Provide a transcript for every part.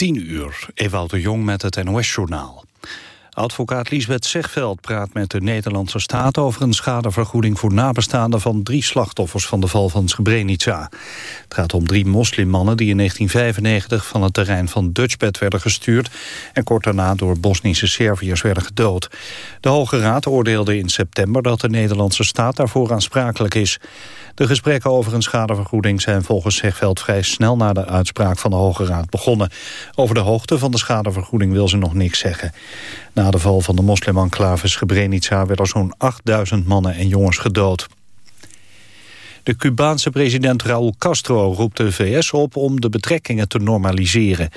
10 uur, Ewout de Jong met het NOS-journaal. Advocaat Liesbeth Zegveld praat met de Nederlandse staat... over een schadevergoeding voor nabestaanden van drie slachtoffers... van de val van Srebrenica. Het gaat om drie moslimmannen die in 1995 van het terrein van Dutchbed werden gestuurd... en kort daarna door Bosnische Serviërs werden gedood. De Hoge Raad oordeelde in september dat de Nederlandse staat daarvoor aansprakelijk is. De gesprekken over een schadevergoeding zijn volgens Zegveld vrij snel na de uitspraak van de Hoge Raad begonnen. Over de hoogte van de schadevergoeding wil ze nog niks zeggen. Na de val van de moslimenclave Srebrenica werden zo'n 8000 mannen en jongens gedood. De Cubaanse president Raúl Castro roept de VS op om de betrekkingen te normaliseren.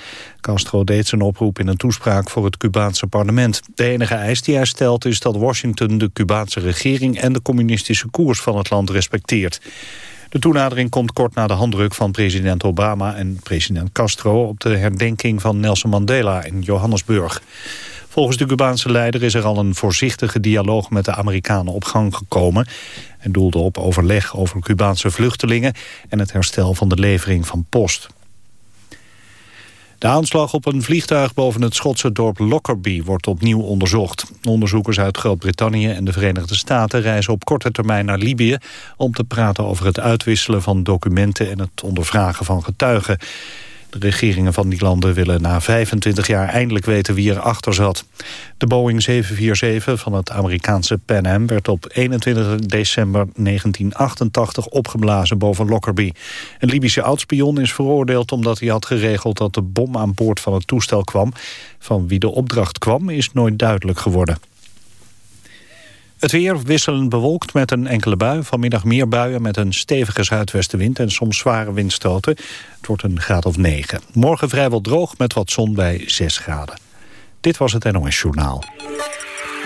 Castro deed zijn oproep in een toespraak voor het Cubaanse parlement. De enige eis die hij stelt is dat Washington de Cubaanse regering en de communistische koers van het land respecteert. De toenadering komt kort na de handdruk van president Obama en president Castro op de herdenking van Nelson Mandela in Johannesburg. Volgens de Cubaanse leider is er al een voorzichtige dialoog met de Amerikanen op gang gekomen en doelde op overleg over Cubaanse vluchtelingen en het herstel van de levering van post. De aanslag op een vliegtuig boven het Schotse dorp Lockerbie wordt opnieuw onderzocht. Onderzoekers uit Groot-Brittannië en de Verenigde Staten reizen op korte termijn naar Libië om te praten over het uitwisselen van documenten en het ondervragen van getuigen. De regeringen van die landen willen na 25 jaar eindelijk weten wie erachter zat. De Boeing 747 van het Amerikaanse Pan Am werd op 21 december 1988 opgeblazen boven Lockerbie. Een Libische oudspion is veroordeeld omdat hij had geregeld dat de bom aan boord van het toestel kwam. Van wie de opdracht kwam is nooit duidelijk geworden. Het weer wisselend bewolkt met een enkele bui. Vanmiddag meer buien met een stevige zuidwestenwind en soms zware windstoten. Het wordt een graad of 9. Morgen vrijwel droog met wat zon bij 6 graden. Dit was het NOS Journaal.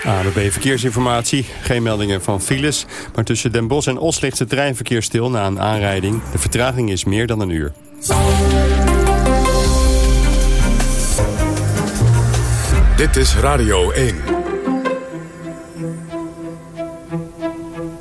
ABB Verkeersinformatie. Geen meldingen van files. Maar tussen Den Bosch en Os ligt het treinverkeer stil na een aanrijding. De vertraging is meer dan een uur. Dit is Radio 1.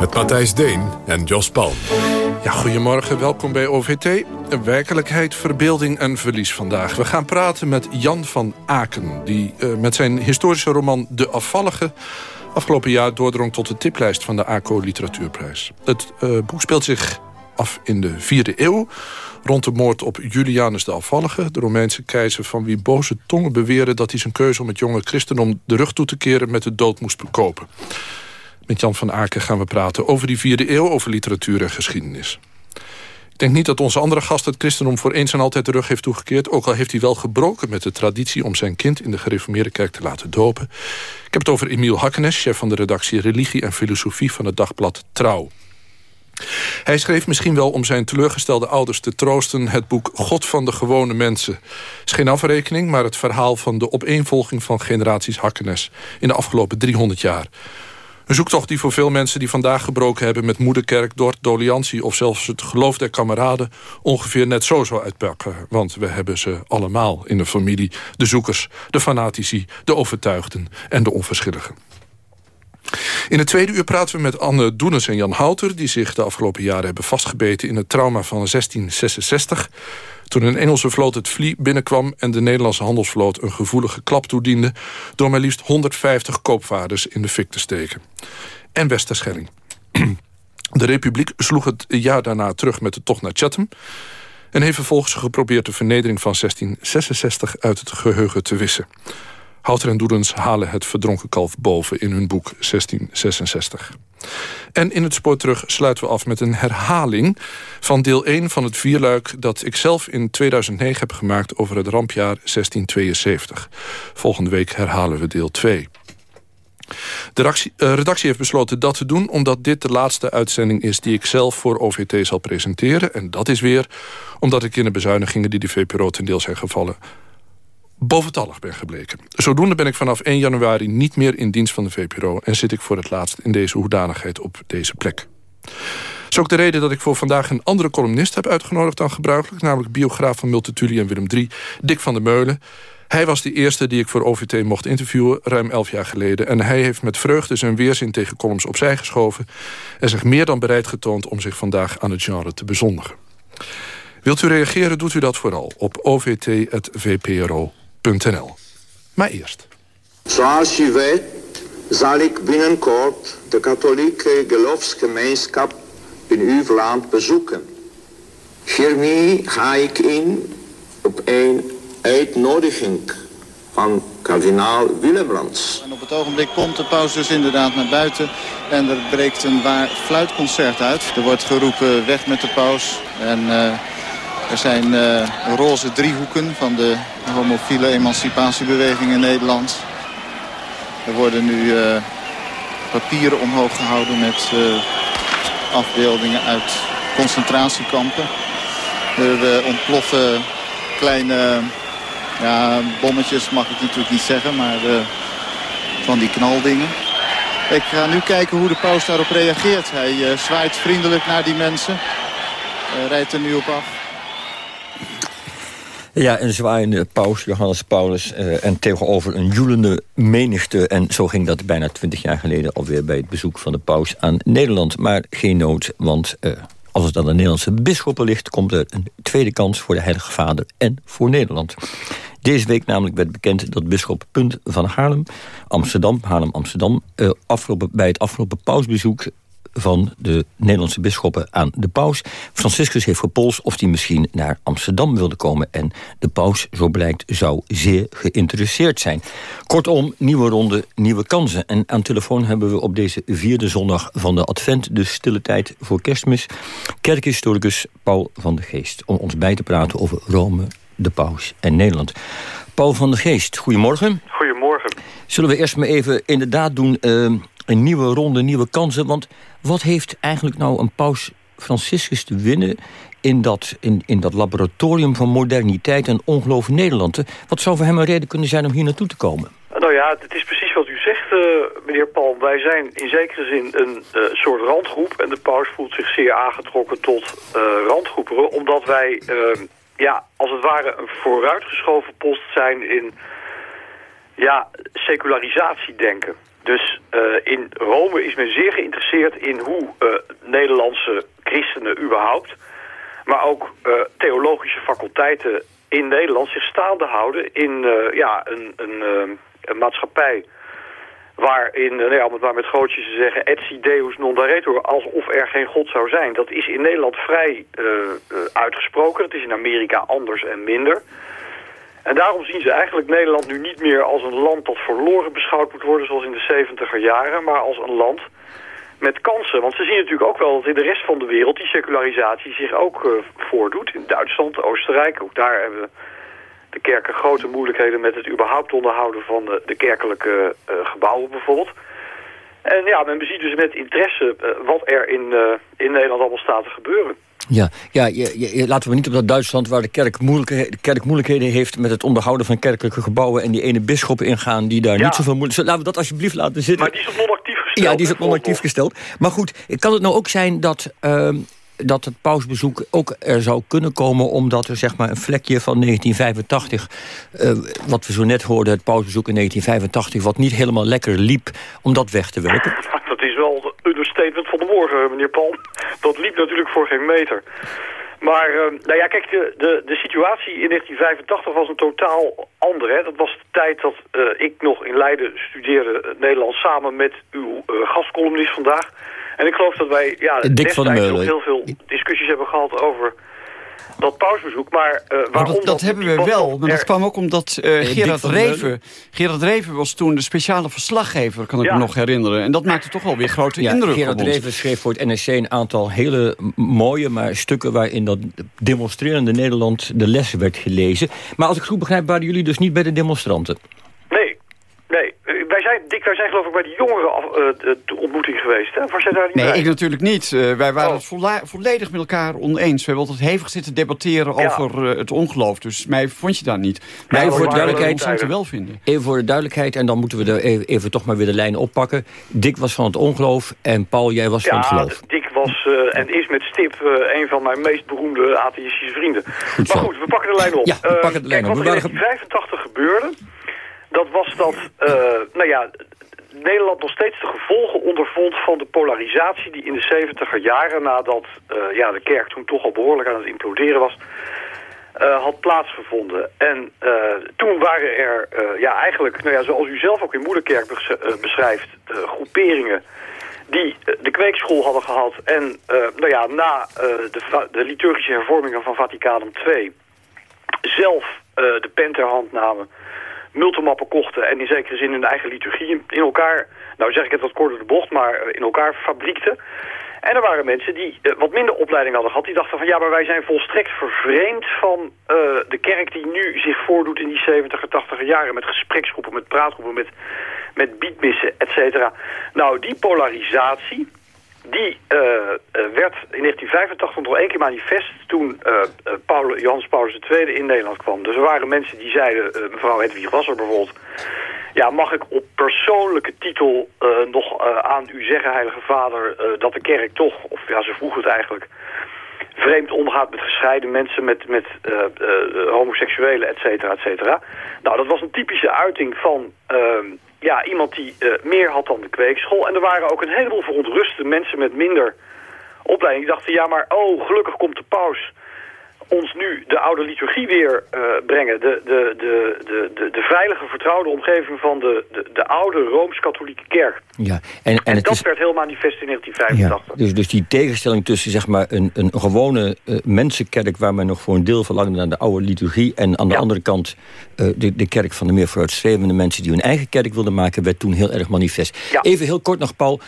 Met Matthijs Deen en Jos Palm. Ja, goedemorgen, welkom bij OVT. Werkelijkheid, verbeelding en verlies vandaag. We gaan praten met Jan van Aken... die uh, met zijn historische roman De Afvallige... afgelopen jaar doordrong tot de tiplijst van de ACO Literatuurprijs. Het uh, boek speelt zich af in de vierde eeuw... rond de moord op Julianus de Afvallige... de Romeinse keizer van wie boze tongen beweren... dat hij zijn keuze om het jonge christendom de rug toe te keren... met de dood moest bekopen. Met Jan van Aken gaan we praten over die vierde eeuw... over literatuur en geschiedenis. Ik denk niet dat onze andere gast het christendom voor eens en altijd de rug heeft toegekeerd. Ook al heeft hij wel gebroken met de traditie om zijn kind in de gereformeerde kerk te laten dopen. Ik heb het over Emiel Hakkenes, chef van de redactie Religie en Filosofie van het dagblad Trouw. Hij schreef misschien wel om zijn teleurgestelde ouders te troosten... het boek God van de gewone mensen. Het is geen afrekening, maar het verhaal van de opeenvolging van generaties Hakkenes... in de afgelopen 300 jaar. Een zoektocht die voor veel mensen die vandaag gebroken hebben... met moederkerk, dort, doliantie of zelfs het geloof der kameraden... ongeveer net zo zou uitpakken. Want we hebben ze allemaal in de familie. De zoekers, de fanatici, de overtuigden en de onverschilligen. In het tweede uur praten we met Anne Doenes en Jan Houter... die zich de afgelopen jaren hebben vastgebeten in het trauma van 1666... toen een Engelse vloot het Vlie binnenkwam... en de Nederlandse handelsvloot een gevoelige klap toediende... door maar liefst 150 koopvaarders in de fik te steken. En Westerschelling. De Republiek sloeg het jaar daarna terug met de tocht naar Chatham... en heeft vervolgens geprobeerd de vernedering van 1666 uit het geheugen te wissen. Houter en Doedens halen het verdronken kalf boven in hun boek 1666. En in het spoor terug sluiten we af met een herhaling van deel 1 van het vierluik... dat ik zelf in 2009 heb gemaakt over het rampjaar 1672. Volgende week herhalen we deel 2. De redactie, uh, redactie, heeft besloten dat te doen... omdat dit de laatste uitzending is die ik zelf voor OVT zal presenteren. En dat is weer omdat ik in de bezuinigingen... die de VPRO ten deel zijn gevallen boventallig ben gebleken. Zodoende ben ik vanaf 1 januari niet meer in dienst van de VPRO... en zit ik voor het laatst in deze hoedanigheid op deze plek. Dat is ook de reden dat ik voor vandaag een andere columnist heb uitgenodigd dan gebruikelijk... namelijk biograaf van Multatuli en Willem III, Dick van der Meulen. Hij was de eerste die ik voor OVT mocht interviewen, ruim elf jaar geleden. En hij heeft met vreugde zijn weerzin tegen columns opzij geschoven... en zich meer dan bereid getoond om zich vandaag aan het genre te bezondigen. Wilt u reageren, doet u dat vooral op maar eerst. Zoals u weet zal ik binnenkort de katholieke geloofsgemeenschap in uw land bezoeken. Hiermee ga ik in op een uitnodiging van kardinaal Willebrands. En op het ogenblik komt de paus dus inderdaad naar buiten en er breekt een waar fluitconcert uit. Er wordt geroepen weg met de paus en... Uh, er zijn uh, roze driehoeken van de homofiele emancipatiebeweging in Nederland. Er worden nu uh, papieren omhoog gehouden met uh, afbeeldingen uit concentratiekampen. Er ontploffen kleine ja, bommetjes, mag ik natuurlijk niet zeggen, maar van die knaldingen. Ik ga nu kijken hoe de paus daarop reageert. Hij zwaait vriendelijk naar die mensen. rijdt er nu op af. Ja, een zwaaiende paus, Johannes Paulus... Uh, en tegenover een joelende menigte. En zo ging dat bijna twintig jaar geleden alweer... bij het bezoek van de paus aan Nederland. Maar geen nood, want uh, als het aan de Nederlandse bisschoppen ligt... komt er een tweede kans voor de Heilige Vader en voor Nederland. Deze week namelijk werd bekend dat bisschop Punt van Haarlem... Amsterdam, Haarlem-Amsterdam... Uh, bij het afgelopen pausbezoek van de Nederlandse bisschoppen aan de paus. Franciscus heeft gepolst of hij misschien naar Amsterdam wilde komen. En de paus, zo blijkt, zou zeer geïnteresseerd zijn. Kortom, nieuwe ronde, nieuwe kansen. En aan telefoon hebben we op deze vierde zondag van de Advent... de stille tijd voor kerstmis... kerkhistoricus Paul van de Geest... om ons bij te praten over Rome, de paus en Nederland. Paul van de Geest, goedemorgen. Goedemorgen. Zullen we eerst maar even inderdaad doen... Uh, een nieuwe ronde, nieuwe kansen. Want wat heeft eigenlijk nou een paus Franciscus te winnen... in dat, in, in dat laboratorium van moderniteit en ongeloof in Nederland? Wat zou voor hem een reden kunnen zijn om hier naartoe te komen? Nou ja, het is precies wat u zegt, uh, meneer Paul. Wij zijn in zekere zin een uh, soort randgroep... en de paus voelt zich zeer aangetrokken tot uh, randgroeperen... omdat wij, ehm, ja, als het ware een vooruitgeschoven post zijn in ja, secularisatie denken. Dus uh, in Rome is men zeer geïnteresseerd in hoe uh, Nederlandse christenen überhaupt... maar ook uh, theologische faculteiten in Nederland zich staande houden... in ja, een, een, maatschappij waarin, nou ja, om het maar met grootjes te zeggen... etsi deus non daretur, alsof er geen God zou zijn. Dat is in Nederland vrij uitgesproken. Dat is in Amerika anders en minder... En daarom zien ze eigenlijk Nederland nu niet meer als een land dat verloren beschouwd moet worden zoals in de 70 jaren, maar als een land met kansen. Want ze zien natuurlijk ook wel dat in de rest van de wereld die secularisatie zich ook uh, voordoet. In Duitsland, Oostenrijk, ook daar hebben de kerken grote moeilijkheden met het überhaupt onderhouden van de, kerkelijke uh, gebouwen bijvoorbeeld. En ja, men ziet dus met interesse uh, wat er in, in Nederland allemaal staat te gebeuren. Ja, ja je, je, laten we niet op dat Duitsland waar de kerk, moeilijkheden, de kerk moeilijkheden heeft... met het onderhouden van kerkelijke gebouwen... en die ene bisschop ingaan die daar niet zoveel moeilijk... Laten we dat alsjeblieft laten zitten. Maar die is op non-actief gesteld. Ja, die is op non-actief gesteld. Maar goed, kan het nou ook zijn dat... Uh, dat het pausbezoek ook er zou kunnen komen... omdat er zeg maar, een vlekje van 1985... Uh, eh, wat we zo net hoorden, het pausbezoek in 1985... wat niet helemaal lekker liep, om dat weg te werken? Dat is wel understatement van de morgen, meneer Palm. Dat liep natuurlijk voor geen meter. Maar, uh, nou ja, kijk, de, de, de situatie in 1985 was een totaal andere. Hè. Dat was de tijd dat uh, ik nog in Leiden studeerde uh, Nederlands samen met uw gastcolumnist vandaag. En ik geloof dat wij ja, Dick van de heel veel discussies hebben gehad over dat pausbezoek. Maar uh, waarom dat, dat hebben we wel. Maar dat kwam ook omdat uh, Gerard Reven... Gerard Reven was toen de speciale verslaggever, kan ik ja. me nog herinneren. En dat maakte toch wel weer grote ja, indruk Gerard Reven schreef voor het NSC een aantal hele mooie maar stukken... waarin dat demonstrerende Nederland de les werd gelezen. Maar als ik goed begrijp, waren jullie dus niet bij de demonstranten? Nee, nee zijn, Dick, wij zijn geloof ik bij de jongere uh, ontmoeting geweest. Hè? Was jij daar niet nee, bij? ik natuurlijk niet. Uh, wij waren oh. het volledig met elkaar oneens. We hebben altijd hevig zitten debatteren ja. over uh, het ongeloof. Dus mij vond je daar niet. Maar ja, voor de duidelijkheid... wel vinden. Even voor de duidelijkheid, en dan moeten we er even, even, toch maar weer de lijn oppakken. Dick was van het ongeloof en Paul, jij was van het geloof. Dick was en is met stip een van mijn meest beroemde atheïstische vrienden. Goed maar goed, we pakken de lijn op. Ja, we pakken de lijn kijk, op. Wat er in 1985 gebeurde dat was dat, uh, nou ja, Nederland nog steeds de gevolgen ondervond van de polarisatie die in de 70 jaren, nadat uh, ja, de kerk toen toch al behoorlijk aan het imploderen was, uh, had plaatsgevonden. En toen waren er ja, eigenlijk, nou ja, zoals u zelf ook in Moederkerk beschrijft, groeperingen die de kweekschool hadden gehad en nou ja, na de, de liturgische hervormingen van Vaticanum II zelf de pen ter hand namen multimappen kochten en in zekere zin hun eigen liturgie in elkaar, nou zeg ik het wat korter de bocht, maar eh, in elkaar fabriekten. En er waren mensen die uh, wat minder opleiding hadden gehad. Die dachten van ja, maar wij zijn volstrekt vervreemd van uh, de kerk die nu zich voordoet in die 70er, 80er jaren. Met gespreksgroepen, met praatgroepen, met, met biedmissen, et cetera. Nou, die polarisatie, die uh, werd in 1985 nog één keer manifest toen uh, Paul, Johannes Paulus II in Nederland kwam. Dus er waren mensen die zeiden, mevrouw Hedwig Wasser bijvoorbeeld... ja, mag ik op persoonlijke titel nog aan u zeggen, heilige vader... dat de kerk toch, of ja, ze vroegen het eigenlijk... vreemd omgaat met gescheiden mensen, met, met homoseksuelen, et cetera, et cetera. Nou, dat was een typische uiting van ehm, ja, iemand die uh, meer had dan de kweekschool. En er waren ook een heleboel verontruste mensen met minder opleiding. Die dachten, ja, maar oh, gelukkig komt de paus ons nu de oude liturgie weer uh, brengen. De, de, de, de, de, de, veilige, vertrouwde omgeving van de, de, de oude Rooms-Katholieke kerk. Ja, en, en, en het dat is... werd heel manifest in 1985. Ja, dus, dus die tegenstelling tussen zeg maar, een, een gewone uh, mensenkerk... waar men nog voor een deel verlangde naar de oude liturgie... en aan de ja. andere kant uh, de, de kerk van de meer vooruitstrevende mensen... die hun eigen kerk wilden maken, werd toen heel erg manifest. Ja. Even heel kort nog, Paul...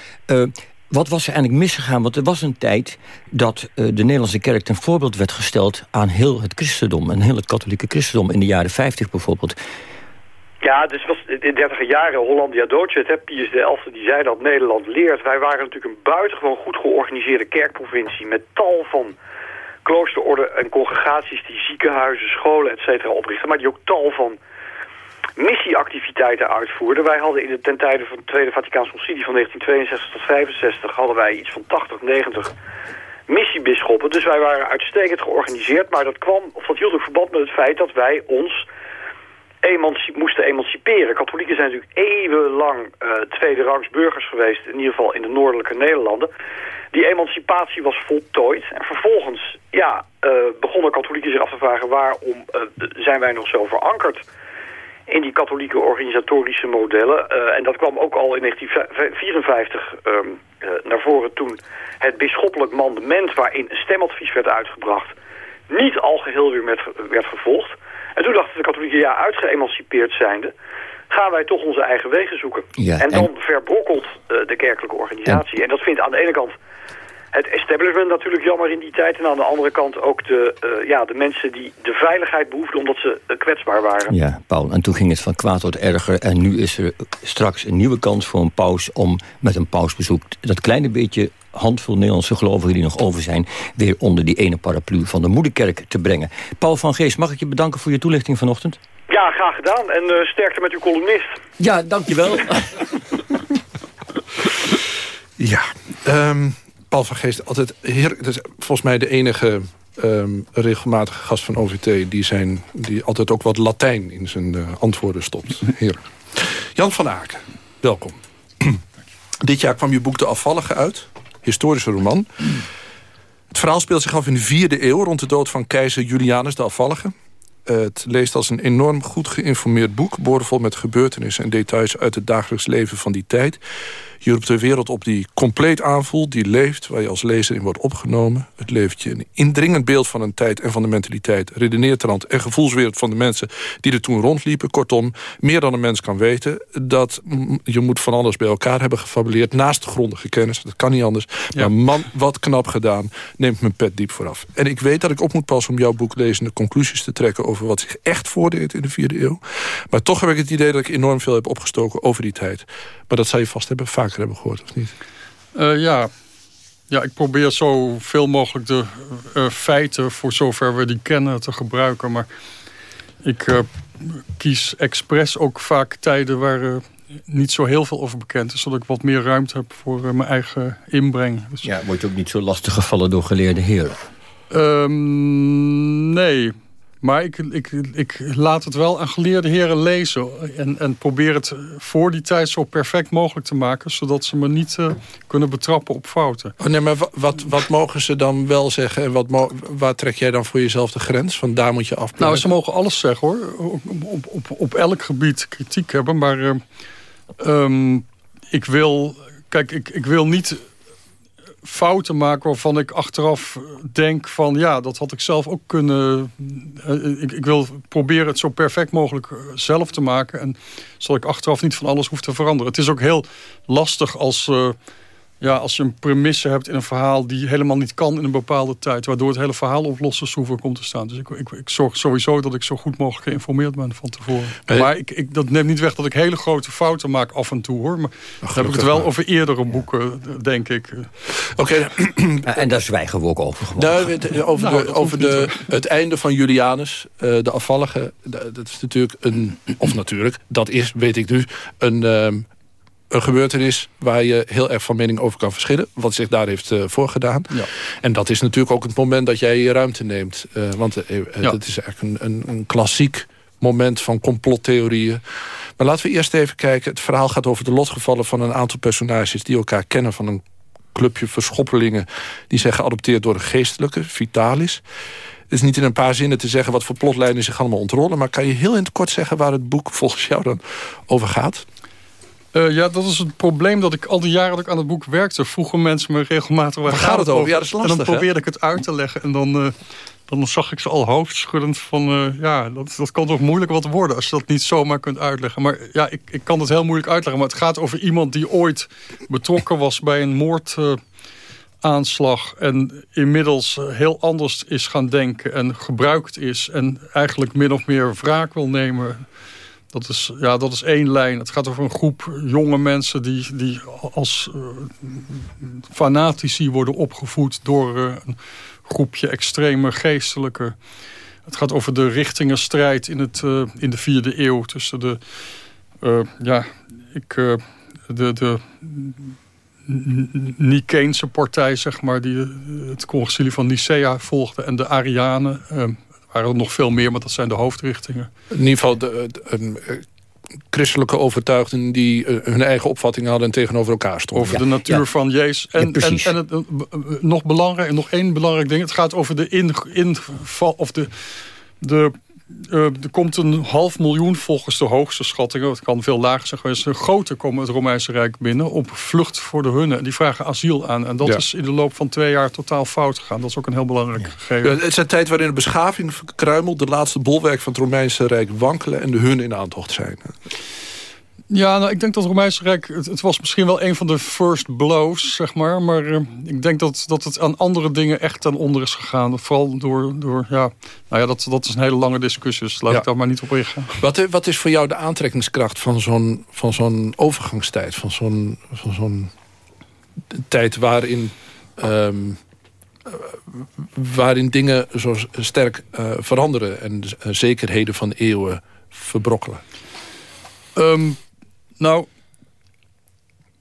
Wat was er eigenlijk misgegaan? Want er was een tijd dat uh, de Nederlandse kerk ten voorbeeld werd gesteld... aan heel het christendom, en heel het katholieke christendom... in de jaren 50 bijvoorbeeld. Ja, dus was in dertiger jaren Hollandia Docet, hè, Pius XI, die zei dat Nederland leert. Wij waren natuurlijk een buitengewoon goed georganiseerde kerkprovincie... met tal van kloosterorden en congregaties die ziekenhuizen, scholen, et cetera oprichten... maar die ook tal van missieactiviteiten uitvoerden. Wij hadden in de ten tijde van het Tweede Vaticaans Concilie van 1962 tot 65 hadden wij iets van 80, 90 missiebisschoppen. Dus wij waren uitstekend georganiseerd, maar dat kwam, of dat hield ook verband met het feit dat wij ons emanci moesten emanciperen. Katholieken zijn natuurlijk eeuwenlang uh, tweede rangs burgers geweest, in ieder geval in de noordelijke Nederlanden. Die emancipatie was voltooid en vervolgens ja, uh, begonnen katholieken zich af te vragen waarom uh, zijn wij nog zo verankerd in die katholieke organisatorische modellen. Uh, en dat kwam ook al in 1954 um, uh, naar voren toen het bisschoppelijk mandement... waarin een stemadvies werd uitgebracht, niet al geheel weer met, werd gevolgd. En toen dachten de katholieken, ja, uitgeëmancipeerd zijnde... gaan wij toch onze eigen wegen zoeken. Ja, en dan en... verbrokkelt uh, de kerkelijke organisatie. En... en dat vindt aan de ene kant het establishment natuurlijk jammer in die tijd. En aan de andere kant ook de, uh, ja, de mensen die de veiligheid behoefden omdat ze uh, kwetsbaar waren. Ja, Paul. En toen ging het van kwaad tot erger. En nu is er straks een nieuwe kans voor een paus om met een pausbezoek... dat kleine beetje handvol Nederlandse gelovigen die nog over zijn... weer onder die ene paraplu van de moederkerk te brengen. Paul van Geest, mag ik je bedanken voor je toelichting vanochtend? Ja, graag gedaan. En uh, sterkte met uw columnist. Ja, dankjewel. ja, um, Paul van Geest altijd heerlijk. Dat is volgens mij de enige um, regelmatige gast van OVT... Die, zijn, die altijd ook wat Latijn in zijn uh, antwoorden stopt. Heerlijk. Jan van Aken, welkom. Dit jaar kwam je boek De Afvallige uit. Historische roman. Het verhaal speelt zich af in de vierde eeuw... rond de dood van keizer Julianus de Afvallige. Uh, het leest als een enorm goed geïnformeerd boek... boordevol met gebeurtenissen en details uit het dagelijks leven van die tijd. Je roept een wereld op die compleet aanvoelt, die leeft... waar je als lezer in wordt opgenomen. Het levert je een indringend beeld van een tijd en van de mentaliteit... redeneertrand en gevoelswereld van de mensen die er toen rondliepen. Kortom, meer dan een mens kan weten... dat je moet van alles bij elkaar hebben gefabuleerd... naast de grondige kennis, dat kan niet anders. Maar man, wat knap gedaan, neemt mijn pet diep vooraf. En ik weet dat ik op moet passen om jouw boek lezende conclusies te trekken... over wat zich echt voordeed in de vierde eeuw. Maar toch heb ik het idee dat ik enorm veel heb opgestoken over die tijd. Maar dat zou je vast hebben, vaker hebben gehoord, of niet? Uh, ja. ja, ik probeer zoveel mogelijk de uh, feiten... voor zover we die kennen te gebruiken. Maar ik uh, kies expres ook vaak tijden waar niet zo heel veel over bekend is. Zodat ik wat meer ruimte heb voor mijn eigen inbreng. Dus... Ja, word je ook niet zo lastig gevallen door geleerde heren? Um, nee, maar ik, ik, ik laat het wel aan geleerde heren lezen. En, en probeer het voor die tijd zo perfect mogelijk te maken. Zodat ze me niet uh, kunnen betrappen op fouten. Oh nee, maar wat, wat mogen ze dan wel zeggen? En wat waar trek jij dan voor jezelf de grens? Van daar moet je afblijven. Nou, ze mogen alles zeggen hoor. Op, op, op, op elk gebied kritiek hebben. Maar uh, um, ik wil... Kijk, ik, ik wil niet fouten maken waarvan ik achteraf denk van... ja, dat had ik zelf ook kunnen... Eh, ik, ik wil proberen het zo perfect mogelijk eh, zelf te maken... en zodat ik achteraf niet van alles hoef te veranderen. Het is ook heel lastig als... Uh, ja, als je een premisse hebt in een verhaal die helemaal niet kan in een bepaalde tijd. Waardoor het hele verhaal op losse schroeven komt te staan. Dus ik, ik, ik, zorg sowieso dat ik zo goed mogelijk geïnformeerd ben van tevoren. Maar ik, ik, dat neemt niet weg dat ik hele grote fouten maak af en toe hoor. Maar dan heb ik het wel over eerdere boeken, denk ik. Oké. en daar zwijgen we ook over. Nou, over de, over de, het einde van Julianus, uh, de afvallige. Dat is natuurlijk een, of natuurlijk, dat is, weet ik nu, een... Een gebeurtenis waar je heel erg van mening over kan verschillen. Wat zich daar heeft uh, voorgedaan. Ja. En dat is natuurlijk ook het moment dat jij je ruimte neemt. Uh, want uh, ja. dat is eigenlijk een, een, een, klassiek moment van complottheorieën. Maar laten we eerst even kijken. Het verhaal gaat over de lotgevallen van een aantal personages... die elkaar kennen van een clubje verschoppelingen... die zijn geadopteerd door een geestelijke, Vitalis. Het is niet in een paar zinnen te zeggen wat voor plotlijnen zich allemaal ontrollen... maar kan je heel in het kort zeggen waar het boek volgens jou dan over gaat? Uh, ja, dat is het probleem dat ik al die jaren dat ik aan het boek werkte... vroegen mensen me regelmatig waar, gaat het over? Ja, dat is lastig, en dan probeerde ik het uit te leggen en dan, uh, dan zag ik ze al hoofdschuddend van... Uh, ja, dat, dat kan toch moeilijk wat worden als je dat niet zomaar kunt uitleggen. Maar ja, ik, ik kan het heel moeilijk uitleggen. Maar het gaat over iemand die ooit betrokken was bij een moordaanslag... en inmiddels heel anders is gaan denken en gebruikt is... en eigenlijk min of meer wraak wil nemen dat is, ja, dat is één lijn. Het gaat over een groep jonge mensen die, die als uh, fanatici worden opgevoed door uh, een groepje extreme geestelijke. Het gaat over de richtingenstrijd in, het, uh, in de vierde eeuw tussen de, ja, ik, de, de Niceense partij, zeg maar, die het concilie van Nicea volgde en de Arianen waren er nog veel meer, maar dat zijn de hoofdrichtingen. In ieder geval de, de, eh, christelijke overtuigden die uh, hun eigen opvatting hadden en tegenover elkaar stonden. Over de natuur van Jezus. En, en, en het, nog belangrijk, nog één belangrijk ding. Het gaat over de inval of de, de uh, er komt een half miljoen volgens de hoogste schattingen. Het kan veel lager zijn geweest. Een grote komen het Romeinse Rijk binnen op vlucht voor de hunnen. Die vragen asiel aan. En dat is in de loop van twee jaar totaal fout gegaan. Dat is ook een heel belangrijk ja. gegeven. het is een tijd waarin de beschaving verkruimelt. De laatste bolwerk van het Romeinse Rijk wankelen. En de hunnen in aantocht zijn. Ja, nou, ik denk dat het Romeinse Rijk... Het, was misschien wel een van de first blows, zeg maar. Maar uh, ik denk dat, dat het aan andere dingen echt ten onder is gegaan. Vooral door... door ja, nou ja, dat, dat is een hele lange discussie. Dus laat ja. ik daar maar niet op ingaan. Wat, wat is voor jou de aantrekkingskracht van zo'n zo'n overgangstijd? Van zo'n zo'n tijd waarin... Um, waarin dingen zo sterk uh, veranderen... en uh, zekerheden van eeuwen verbrokkelen? Um, nou,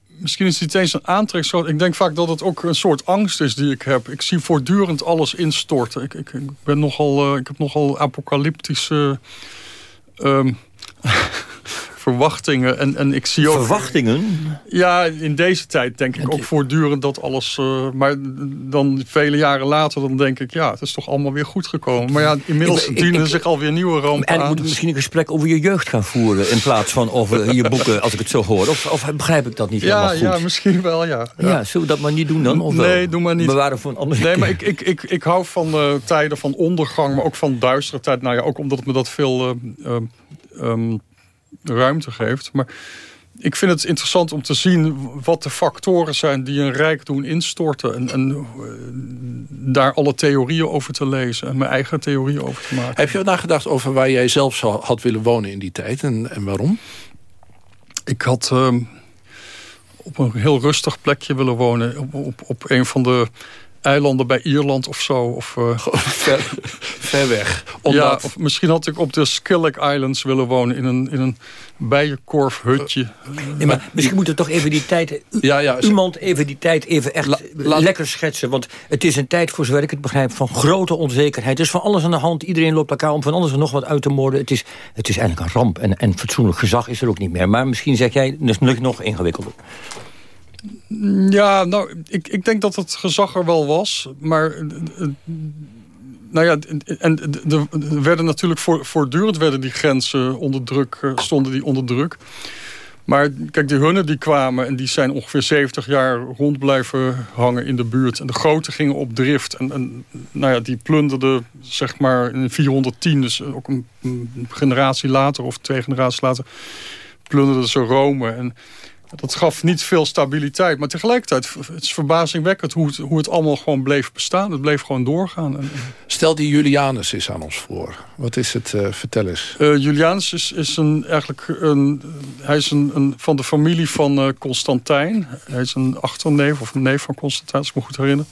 misschien is het niet eens een aantrekkingskracht. Ik denk vaak dat het ook een soort angst is die ik heb. Ik zie voortdurend alles instorten. Ik, ik, ben nogal, uh, ik heb nogal apocalyptische... Um, verwachtingen. En, en ik zie ook... Verwachtingen? Ja, in deze tijd denk ik ook voortdurend dat alles... Uh, maar dan vele jaren later dan denk ik... ja, het is toch allemaal weer goed gekomen. Maar ja, inmiddels ik, dienen ik, zich alweer nieuwe rampen en aan. En moet misschien een gesprek over je jeugd gaan voeren... in plaats van over je boeken, als ik het zo hoor. Of, of begrijp ik dat niet ja, helemaal goed? Ja, misschien wel, ja. ja. ja. zullen we dat maar niet doen dan? Of nee, doe maar niet. Bewaren voor een andere Nee, maar ik, ik, ik, ik hou van uh, tijden van ondergang... maar ook van duistere tijd. Nou ja, ook omdat het me dat veel... Uh, um, ruimte geeft. Maar ik vind het interessant om te zien wat de factoren zijn die een rijk doen instorten. En, en uh, daar alle theorieën over te lezen en mijn eigen theorieën over te maken. Heb je nagedacht over waar jij zelf zou, had willen wonen in die tijd en, en waarom? Ik had uh, op een heel rustig plekje willen wonen. Op, op, op een van de eilanden bij Ierland of zo. Of, uh, ver, ver, weg. Omdat... Ja, of misschien had ik op de Skillick Islands willen wonen... in een, in een bijenkorfhutje. Nee, maar misschien moet toch even die tijd... Ja, ja, iemand even die tijd even echt lekker schetsen. Want het is een tijd, voor zover ik het begrijp... van grote onzekerheid. Er is van alles aan de hand. Iedereen loopt elkaar om van alles en nog wat uit te moorden. Het is, het is eigenlijk een ramp. En, en fatsoenlijk gezag is er ook niet meer. Maar misschien zeg jij, dat is nog ingewikkelder. Ja, nou, ik, ik denk dat het gezag er wel was. Maar, nou ja, en er werden natuurlijk voortdurend werden die grenzen onder druk, eh, stonden die onder druk. Maar kijk, die hunnen die kwamen en die zijn ongeveer 70 jaar rond blijven hangen in de buurt. En de grote gingen op drift. En, en nou ja, die plunderden zeg maar in 410, dus ook een, een generatie later of twee generaties later, plunderden ze Rome. En dat gaf niet veel stabiliteit. Maar tegelijkertijd, het is verbazingwekkend hoe het, hoe het allemaal gewoon bleef bestaan. Het bleef gewoon doorgaan. Stel die Julianus is aan ons voor. Wat is het? Uh, vertel eens. Uh, Julianus is, is een, eigenlijk een, hij is een, een van de familie van uh, Constantijn. Hij is een achterneef of een neef van Constantijn, als ik me goed herinner.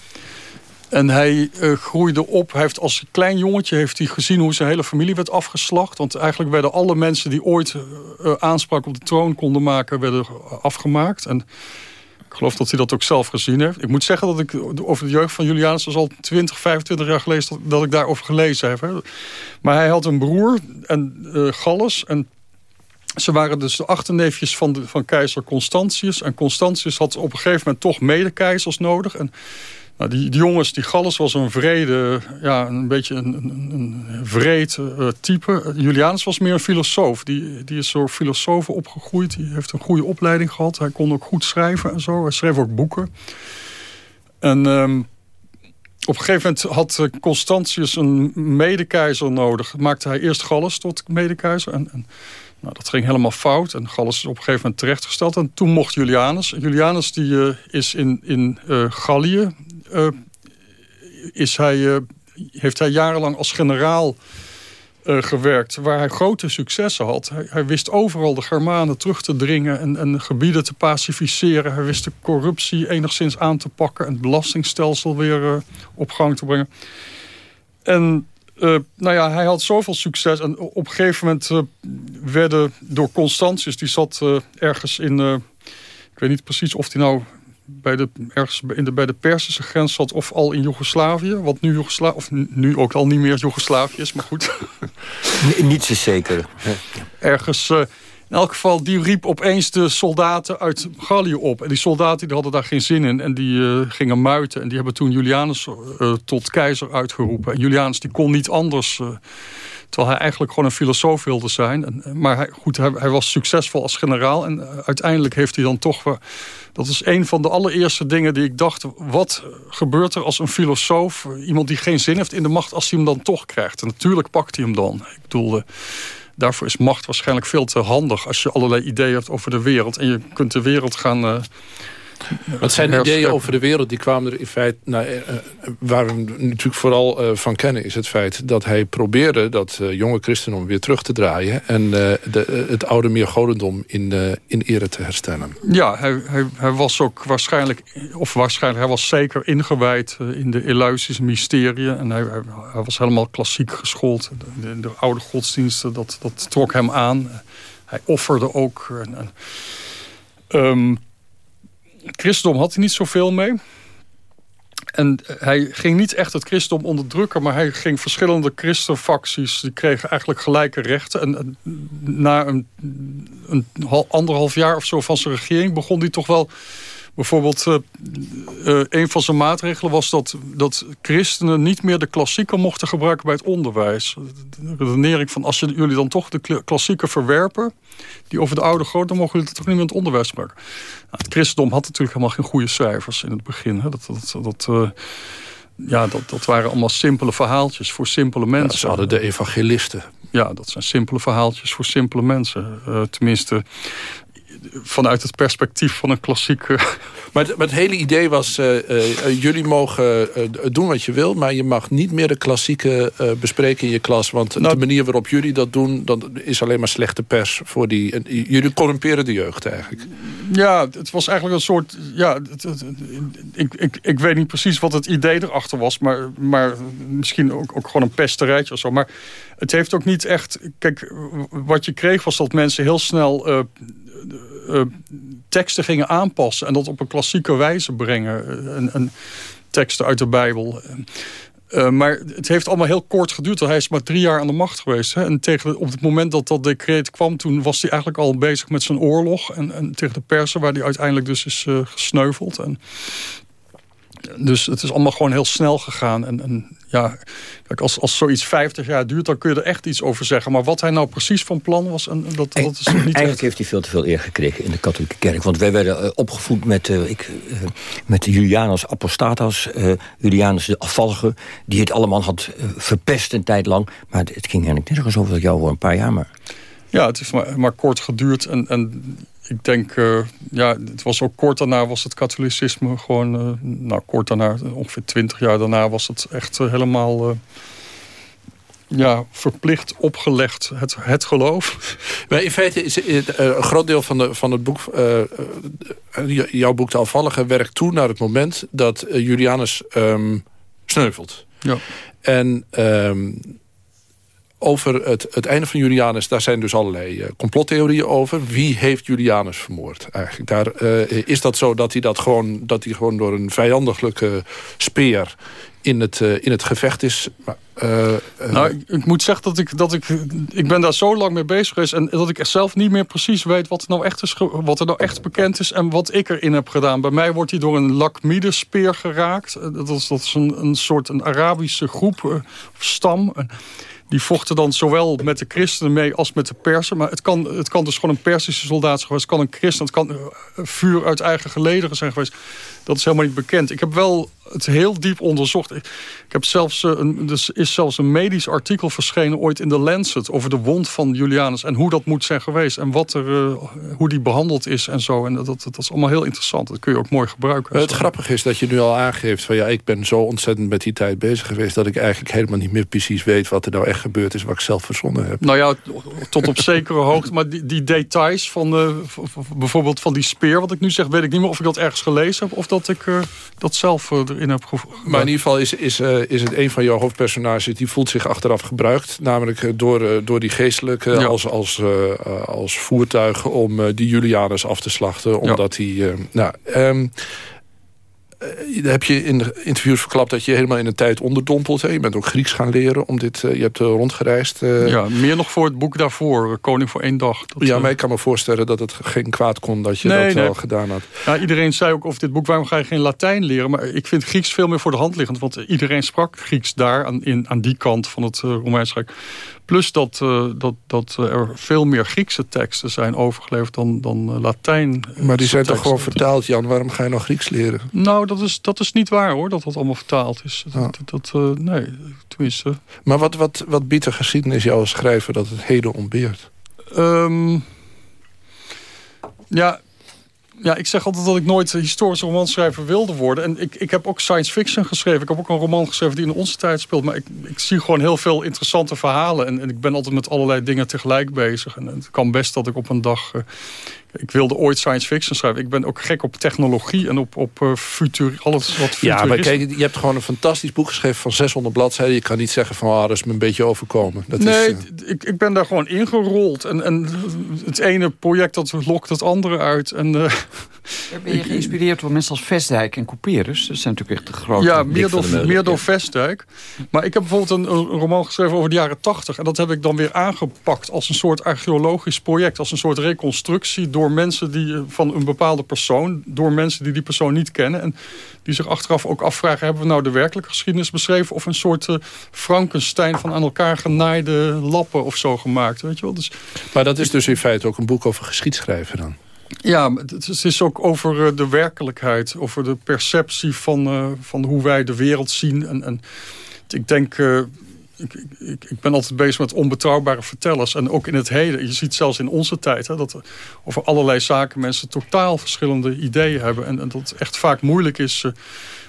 En hij uh, groeide op. Hij heeft als klein jongetje heeft hij gezien hoe zijn hele familie werd afgeslacht. Want eigenlijk werden alle mensen die ooit uh, aanspraak op de troon konden maken, werden afgemaakt. En ik geloof dat hij dat ook zelf gezien heeft. Ik moet zeggen dat ik over de jeugd van Julianus... al 20, 25 jaar geleden dat, dat ik daarover gelezen heb. Hè. Maar hij had een broer, en, uh, Gallus... en ze waren dus de achterneefjes van, de, van keizer Constantius. En Constantius had op een gegeven moment toch medekeizers nodig. En nou, die, die, jongens, die Gallus was een vrede, ja, een beetje een, een, een vreed uh, type. Julianus was meer een filosoof. Die, die is door filosofen opgegroeid. Die heeft een goede opleiding gehad. Hij kon ook goed schrijven en zo. Hij schreef ook boeken. En um, op een gegeven moment had eh, Constantius een medekeizer nodig. Maakte hij eerst Gallus tot medekeizer. En, en nou, dat ging helemaal fout. En Gallus is op een gegeven moment terechtgesteld. En toen mocht Julianus. Julianus die, uh, is in, in Gallië is hij, uh, heeft hij jarenlang als generaal uh, gewerkt... waar hij grote successen had. Hij, hij, wist overal de Germanen terug te dringen... En, en gebieden te pacificeren. Hij wist de corruptie enigszins aan te pakken... en het belastingstelsel weer op gang te brengen. En nou ja, hij had zoveel succes. En op een gegeven moment werden door Constantius... die zat ergens in... ik weet niet precies of hij nou bij de, ergens in de, bij de Persische grens zat of al in Joegoslavië. Wat nu Joegoslavië, of nu ook al niet meer Joegoslavië is, maar goed. Niets is zeker. Ergens, uh, in elk geval, die riep opeens de soldaten uit Gallië op. En die soldaten die hadden daar geen zin in en die uh, gingen muiten. En die hebben toen Julianus uh, tot keizer uitgeroepen. En Julianus die kon niet anders... Terwijl hij eigenlijk gewoon een filosoof wilde zijn. En, maar hij, goed, hij, was succesvol als generaal. En uiteindelijk heeft hij dan toch dat is een van de allereerste dingen die ik dacht... wat gebeurt er als een filosoof, iemand die geen zin heeft in de macht... als hij hem dan toch krijgt? En natuurlijk pakt hij hem dan. Ik bedoel, daarvoor is macht waarschijnlijk veel te handig... als je allerlei ideeën hebt over de wereld. En je kunt de wereld gaan... wat zijn ideeën over de wereld? Die kwamen er in feite... Nou, uh, waar we natuurlijk vooral uh, van kennen is het feit... dat hij probeerde dat jonge christendom weer terug te draaien... en de, het oude meer godendom in, in ere te herstellen. Ja, hij, hij, hij, was ook waarschijnlijk... of waarschijnlijk, hij was zeker ingewijd in de Eleusis mysterie. En hij, hij, was helemaal klassiek geschoold. De, de, oude godsdiensten, dat, dat trok hem aan. Hij offerde ook... En, en, um, christendom had hij niet zoveel mee. En hij ging niet echt het christendom onderdrukken... maar hij ging verschillende christenfacties... die kregen eigenlijk gelijke rechten. En, na een, een, anderhalf jaar of zo van zijn regering... begon hij toch wel Bijvoorbeeld, uh, uh, een van zijn maatregelen was dat, dat christenen niet meer de klassieken mochten gebruiken bij het onderwijs. De redenering van, als jullie dan toch de klassieken verwerpen, die over de oude groot, dan mogen jullie toch niet meer in het onderwijs gebruiken. Nou, het christendom had natuurlijk helemaal geen goede cijfers in het begin. Hè. Dat, dat, dat, uh, ja, dat, dat waren allemaal simpele verhaaltjes voor simpele mensen. Ja, ze hadden de evangelisten. Ja, dat zijn simpele verhaaltjes voor simpele mensen. tenminste, vanuit het perspectief van een klassieke... Maar het, maar het hele idee was, uh, uh, jullie mogen doen wat je wil... maar je mag niet meer de klassieke bespreken in je klas. Want nou, de manier waarop jullie dat doen... dat is alleen maar slechte pers voor die... jullie corrumperen de jeugd eigenlijk. Ja, het was eigenlijk een soort... Ja, het, ik, ik, ik weet niet precies wat het idee erachter was... maar, maar misschien ook, ook gewoon een pesterijtje of zo. Maar het heeft ook niet echt... Kijk, wat je kreeg was dat mensen heel snel uh, teksten gingen aanpassen... en dat op een klassieke wijze brengen. Eh, en, en teksten uit de Bijbel. Uh, maar het heeft allemaal heel kort geduurd. Hij is maar drie jaar aan de macht geweest. Hè? En tegen, op het moment dat dat decreet kwam... toen was hij eigenlijk al bezig met zijn oorlog. En, en tegen de persen, waar hij uiteindelijk dus is uh, gesneuveld. En, dus het is allemaal gewoon heel snel gegaan. En, en ja, als, als zoiets 50 jaar duurt, dan kun je er echt iets over zeggen. Maar wat hij nou precies van plan was, en dat, dat is niet Eigenlijk echt... heeft hij veel te veel eer gekregen in de katholieke kerk. Want wij werden uh, opgevoed met, uh, ik, uh, met Julianus Apostatas, Julianus de afvallige... die het allemaal had verpest een tijd lang. Maar het ging eigenlijk nergens over dat jou voor een paar jaar maar... Ja, het heeft maar, maar kort geduurd. En, en ik denk, uh, ja, het was ook kort daarna was het katholicisme gewoon, uh, nou kort daarna, ongeveer twintig jaar daarna was het echt uh, helemaal ja, verplicht opgelegd, het, het geloof. Maar in feite is een groot deel van, de, van het boek, jouw boek De Alvallige, werkt toe naar het moment dat Julianus um, sneuvelt. Ja. En um, over het, het einde van Julianus, daar zijn dus allerlei uh, complottheorieën over. Wie heeft Julianus vermoord eigenlijk? Daar, uh, is dat zo dat hij, dat, gewoon, dat hij gewoon door een vijandiglijke speer in het, uh, in het gevecht is... nou, ik, moet zeggen dat ik, dat ik... Ik ben daar zo lang mee bezig geweest... en dat ik zelf niet meer precies weet wat nou echt, is, wat er nou echt bekend is... en wat ik erin heb gedaan. Bij mij wordt hij door een lakmidespeer geraakt. Dat is, dat is een, een soort een Arabische groep, of stam... Die vochten dan zowel met de christenen mee als met de persen. Maar het kan, het kan dus gewoon een persische soldaat zijn geweest. Het kan een christen, het kan eh, vuur uit eigen gelederen zijn geweest. Dat is helemaal niet bekend. Ik heb wel het heel diep onderzocht. Ik, heb zelfs eh, een, dus is zelfs een medisch artikel verschenen ooit in de Lancet over de wond van Julianus en hoe dat moet zijn geweest en wat er, uh, hoe die behandeld is en zo. En dat, dat, dat, is allemaal heel interessant. Dat kun je ook mooi gebruiken. Het grappige is dat je nu al aangeeft van ja, ik ben zo ontzettend met die tijd bezig geweest dat ik eigenlijk helemaal niet meer precies weet wat er nou echt gebeurd is, wat ik zelf verzonnen heb. Nou ja, tot op zekere hoogte, maar die, die details van de, bijvoorbeeld van die speer, wat ik nu zeg, weet ik niet meer of ik dat ergens gelezen heb of dat ik uh, dat zelf in heb Maar in ieder geval is, is, uh, is het een van jouw hoofdpersonages... die voelt zich achteraf gebruikt. Namelijk door, door die geestelijke ja. als, als, als voertuig... om die Julianus af te slachten. Omdat ja. hij... nou, um, uh, heb je in de interviews verklapt dat je helemaal in een tijd onderdompelt. Hè? Je bent ook Grieks gaan leren. Om dit, uh, je hebt uh, rondgereisd. Ja, meer nog voor het boek daarvoor. Koning voor één dag. Dat, ja, maar ik kan me voorstellen dat het geen kwaad kon dat je nee, dat nee. wel gedaan had. Ja, iedereen zei ook over dit boek, waarom ga je geen Latijn leren? Maar ik vind Grieks veel meer voor de hand liggend. Want iedereen sprak Grieks daar, aan, in, aan die kant van het Romeins Rijk. Plus dat, uh, dat, dat er veel meer Griekse teksten zijn overgeleverd dan, dan uh, Latijn. Maar die zijn toch gewoon vertaald, Jan? Waarom ga je nog Grieks leren? Nou, dat is, dat is niet waar hoor, dat dat allemaal vertaald is. Ah. Dat, dat, uh, nee, tenminste. Maar wat, wat, wat biedt de geschiedenis jou als schrijver dat het heden ontbeert? Um, ja, ja, ik zeg altijd dat ik nooit historische romanschrijver wilde worden. En ik, ik heb ook science fiction geschreven. Ik heb ook een roman geschreven die in onze tijd speelt. Maar ik, ik zie gewoon heel veel interessante verhalen. En, en ik ben altijd met allerlei dingen tegelijk bezig. En het kan best dat ik op een dag uh, ik wilde ooit science fiction schrijven. Ik ben ook gek op technologie en op, op uh, futur, alles wat Ja, maar kijk, je hebt gewoon een fantastisch boek geschreven van 600 bladzijden. Je kan niet zeggen van, ah, dat is me een beetje overkomen. Dat nee, is, uh... ik, ik ben daar gewoon ingerold. En, en het ene project dat lokt het andere uit. En, uh, ben je geïnspireerd door mensen als Vestdijk en Couperus? Dat zijn natuurlijk echt de grote... Ja, meer door, meer door Vestdijk. Maar ik heb bijvoorbeeld een, een, roman geschreven over de jaren 80. En dat heb ik dan weer aangepakt als een soort archeologisch project. Als een soort reconstructie door mensen die, eh, van een bepaalde persoon. Door mensen die die persoon niet kennen. En die zich achteraf ook afvragen... hebben we nou de werkelijke geschiedenis beschreven... of een soort uh, Frankenstein van aan elkaar genaaide lappen of zo gemaakt. Weet je wel? Dus, maar dat is dus in feite ook een boek over geschiedschrijven dan? Ja, het is ook over eh, de werkelijkheid. Over de perceptie van, van hoe wij de wereld zien. En, en ik denk ik, ik, ik, ben altijd bezig met onbetrouwbare vertellers. En ook in het heden. Je ziet zelfs in onze tijd hè, dat over allerlei zaken mensen totaal verschillende ideeën hebben. En, dat het echt vaak moeilijk is. Uh,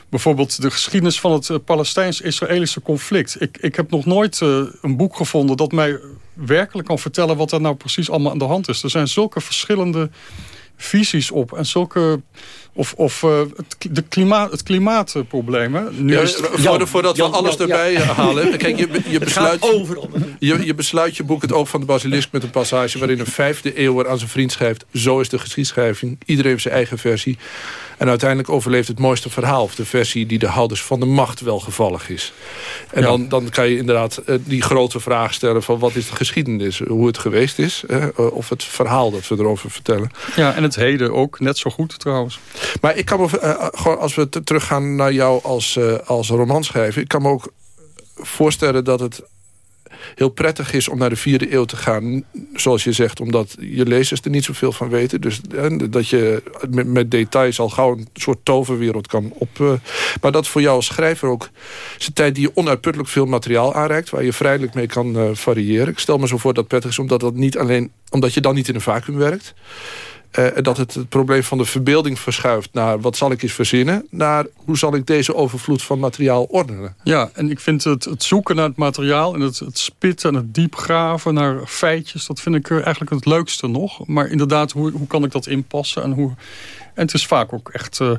bijvoorbeeld de geschiedenis van het uh, Palestijns-Israëlische conflict. Ik, ik heb nog nooit uh, een boek gevonden dat mij werkelijk kan vertellen wat er nou precies allemaal aan de hand is. Er zijn zulke verschillende visies op. En zulke... Of, of uh, het, de klimaat, het klimaatprobleem. Hè? Nu ja, voor, voordat we alles erbij eh, halen. Kijk, je, je, besluit, je, je besluit je boek Het Oog van de Basilisk met een passage... waarin een vijfde eeuwer aan zijn vriend schrijft... zo is de geschiedschrijving. Iedereen heeft zijn eigen versie. En uiteindelijk overleeft het mooiste verhaal... of de versie die de houders van de macht wel gevallig is. En dan, dan kan je inderdaad eh, die grote vraag stellen... van wat is de geschiedenis, hoe het geweest is... of het verhaal dat we erover vertellen. Ja, en het heden ook, net zo goed trouwens. Maar ik kan me, uh, gewoon als we teruggaan naar jou als, uh, als romanschrijver... ik kan me ook voorstellen dat het heel prettig is om naar de vierde eeuw te gaan. Zoals je zegt, omdat je lezers er niet zoveel van weten. Dus dat je met, details al gauw een soort toverwereld kan op... Maar dat voor jou als schrijver ook is een tijd die je onuitputtelijk veel materiaal aanreikt... waar je vrijelijk mee kan variëren. Ik stel me zo voor dat het prettig is omdat, dat niet alleen, omdat je dan niet in een vacuüm werkt... Uh, dat het, het probleem van de verbeelding verschuift naar wat zal ik eens verzinnen... naar hoe zal ik deze overvloed van materiaal ordenen. Ja, en ik vind het, het zoeken naar het materiaal en het, het spitten en het diepgraven naar feitjes... dat vind ik eigenlijk het leukste nog. Maar inderdaad, hoe, hoe kan ik dat inpassen? En, hoe, en het is vaak ook echt... Uh,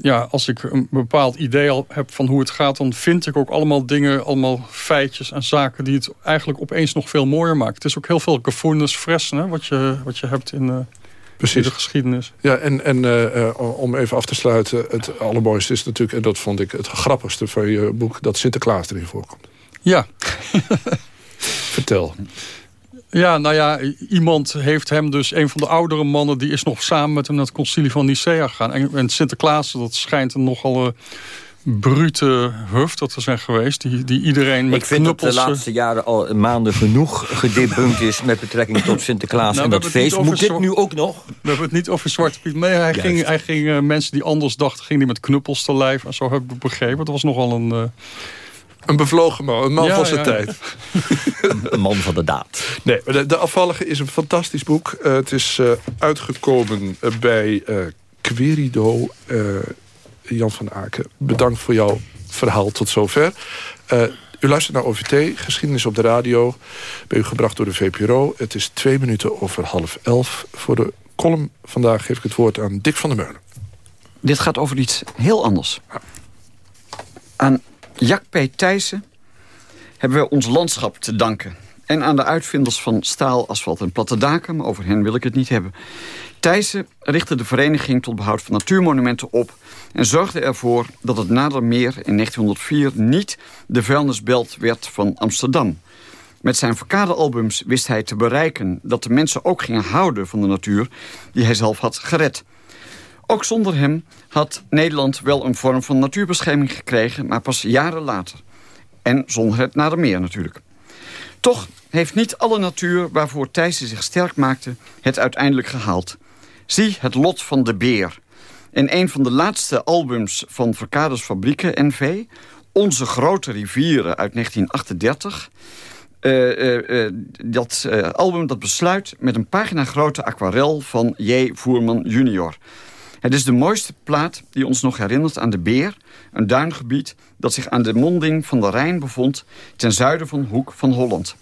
ja, als ik een bepaald idee al heb van hoe het gaat... dan vind ik ook allemaal dingen, allemaal feitjes en zaken... die het eigenlijk opeens nog veel mooier maken. Het is ook heel veel gevoelens fressen, wat, je, wat je hebt in... Precies. de geschiedenis. Ja, en, en uh, om even af te sluiten... het allermooiste is natuurlijk, en dat vond ik het grappigste van je boek... dat Sinterklaas erin voorkomt. Ja. Vertel. Ja, nou ja, iemand heeft hem dus, een van de oudere mannen... die is nog samen met hem naar het concilie van Nicea gegaan. En, en Sinterklaas, dat schijnt een nogal... Brute huf dat er zijn geweest. Die, die iedereen met Ik vind dat de laatste jaren al maanden genoeg gedebunked is... met betrekking tot Sinterklaas nou, en dat feest. Moet dit nu ook nog? We hebben het niet over Zwarte Piet. Nee, hij ging, hij ging uh, mensen die anders dachten... ging die met knuppels te lijf. En zo heb ik begrepen. Dat was nogal een... Uh... Een bevlogen man, een man van zijn tijd. een man van de daad. Nee, de, de Afvallige is een fantastisch boek. Uh, het is uitgekomen bij Querido... Jan van Aken, bedankt voor jouw verhaal tot zover. Uh, u luistert naar OVT, geschiedenis op de radio. Bij u gebracht door de VPRO. Het is twee minuten over half elf. Voor de column vandaag geef ik het woord aan Dick van der Meulen. Dit gaat over iets heel anders. Aan Jack P. Thijssen hebben we ons landschap te danken. En aan de uitvinders van staal, asfalt en platte daken. Maar over hen wil ik het niet hebben. Thijssen richtte de Vereniging tot Behoud van Natuurmonumenten op... en zorgde ervoor dat het Nadermeer in 1904 niet de vuilnisbelt werd van Amsterdam. Met zijn verkadealbums wist hij te bereiken dat de mensen ook gingen houden van de natuur... die hij zelf had gered. Ook zonder hem had Nederland wel een vorm van natuurbescherming gekregen... maar pas jaren later. En zonder het Nadermeer natuurlijk. Toch heeft niet alle natuur waarvoor Thijssen zich sterk maakte... het uiteindelijk gehaald. Zie het lot van de beer. In een van de laatste albums van Verkaders Fabrieken NV... Onze Grote Rivieren uit 1938... Uh, uh, uh, dat eh, album dat besluit met een pagina grote aquarel van J. Voerman junior. Het is de mooiste plaat die ons nog herinnert aan de Beer... een duingebied dat zich aan de monding van de Rijn bevond... ten zuiden van Hoek van Holland.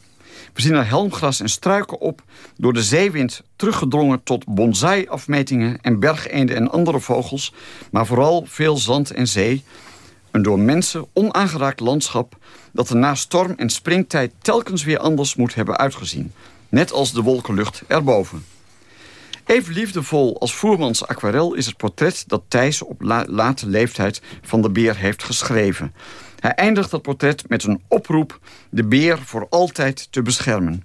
We zien er helmgras en struiken op, door de zeewind teruggedrongen tot bonsai-afmetingen en bergeenden en andere vogels, maar vooral veel zand en zee. Een door mensen onaangeraakt landschap dat er na storm en springtijd telkens weer anders moet hebben uitgezien. Net als de wolkenlucht erboven. Even liefdevol als Voermans aquarel is het portret dat Thijs op late leeftijd van de beer heeft geschreven. Hij eindigt dat portret met een oproep de beer voor altijd te beschermen.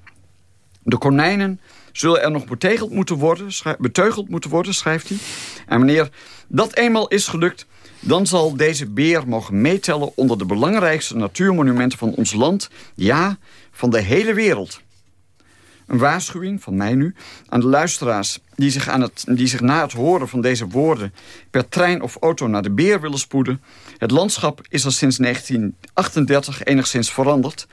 De konijnen zullen er nog betegeld moeten worden, beteugeld moeten worden, schrijft hij. En wanneer dat eenmaal is gelukt, dan zal deze beer mogen meetellen onder de belangrijkste natuurmonumenten van ons land, ja, van de hele wereld. Een waarschuwing van mij nu aan de luisteraars die zich, aan het, die zich na het horen van deze woorden per trein of auto naar de beer willen spoeden. Het landschap is al sinds 1938 enigszins veranderd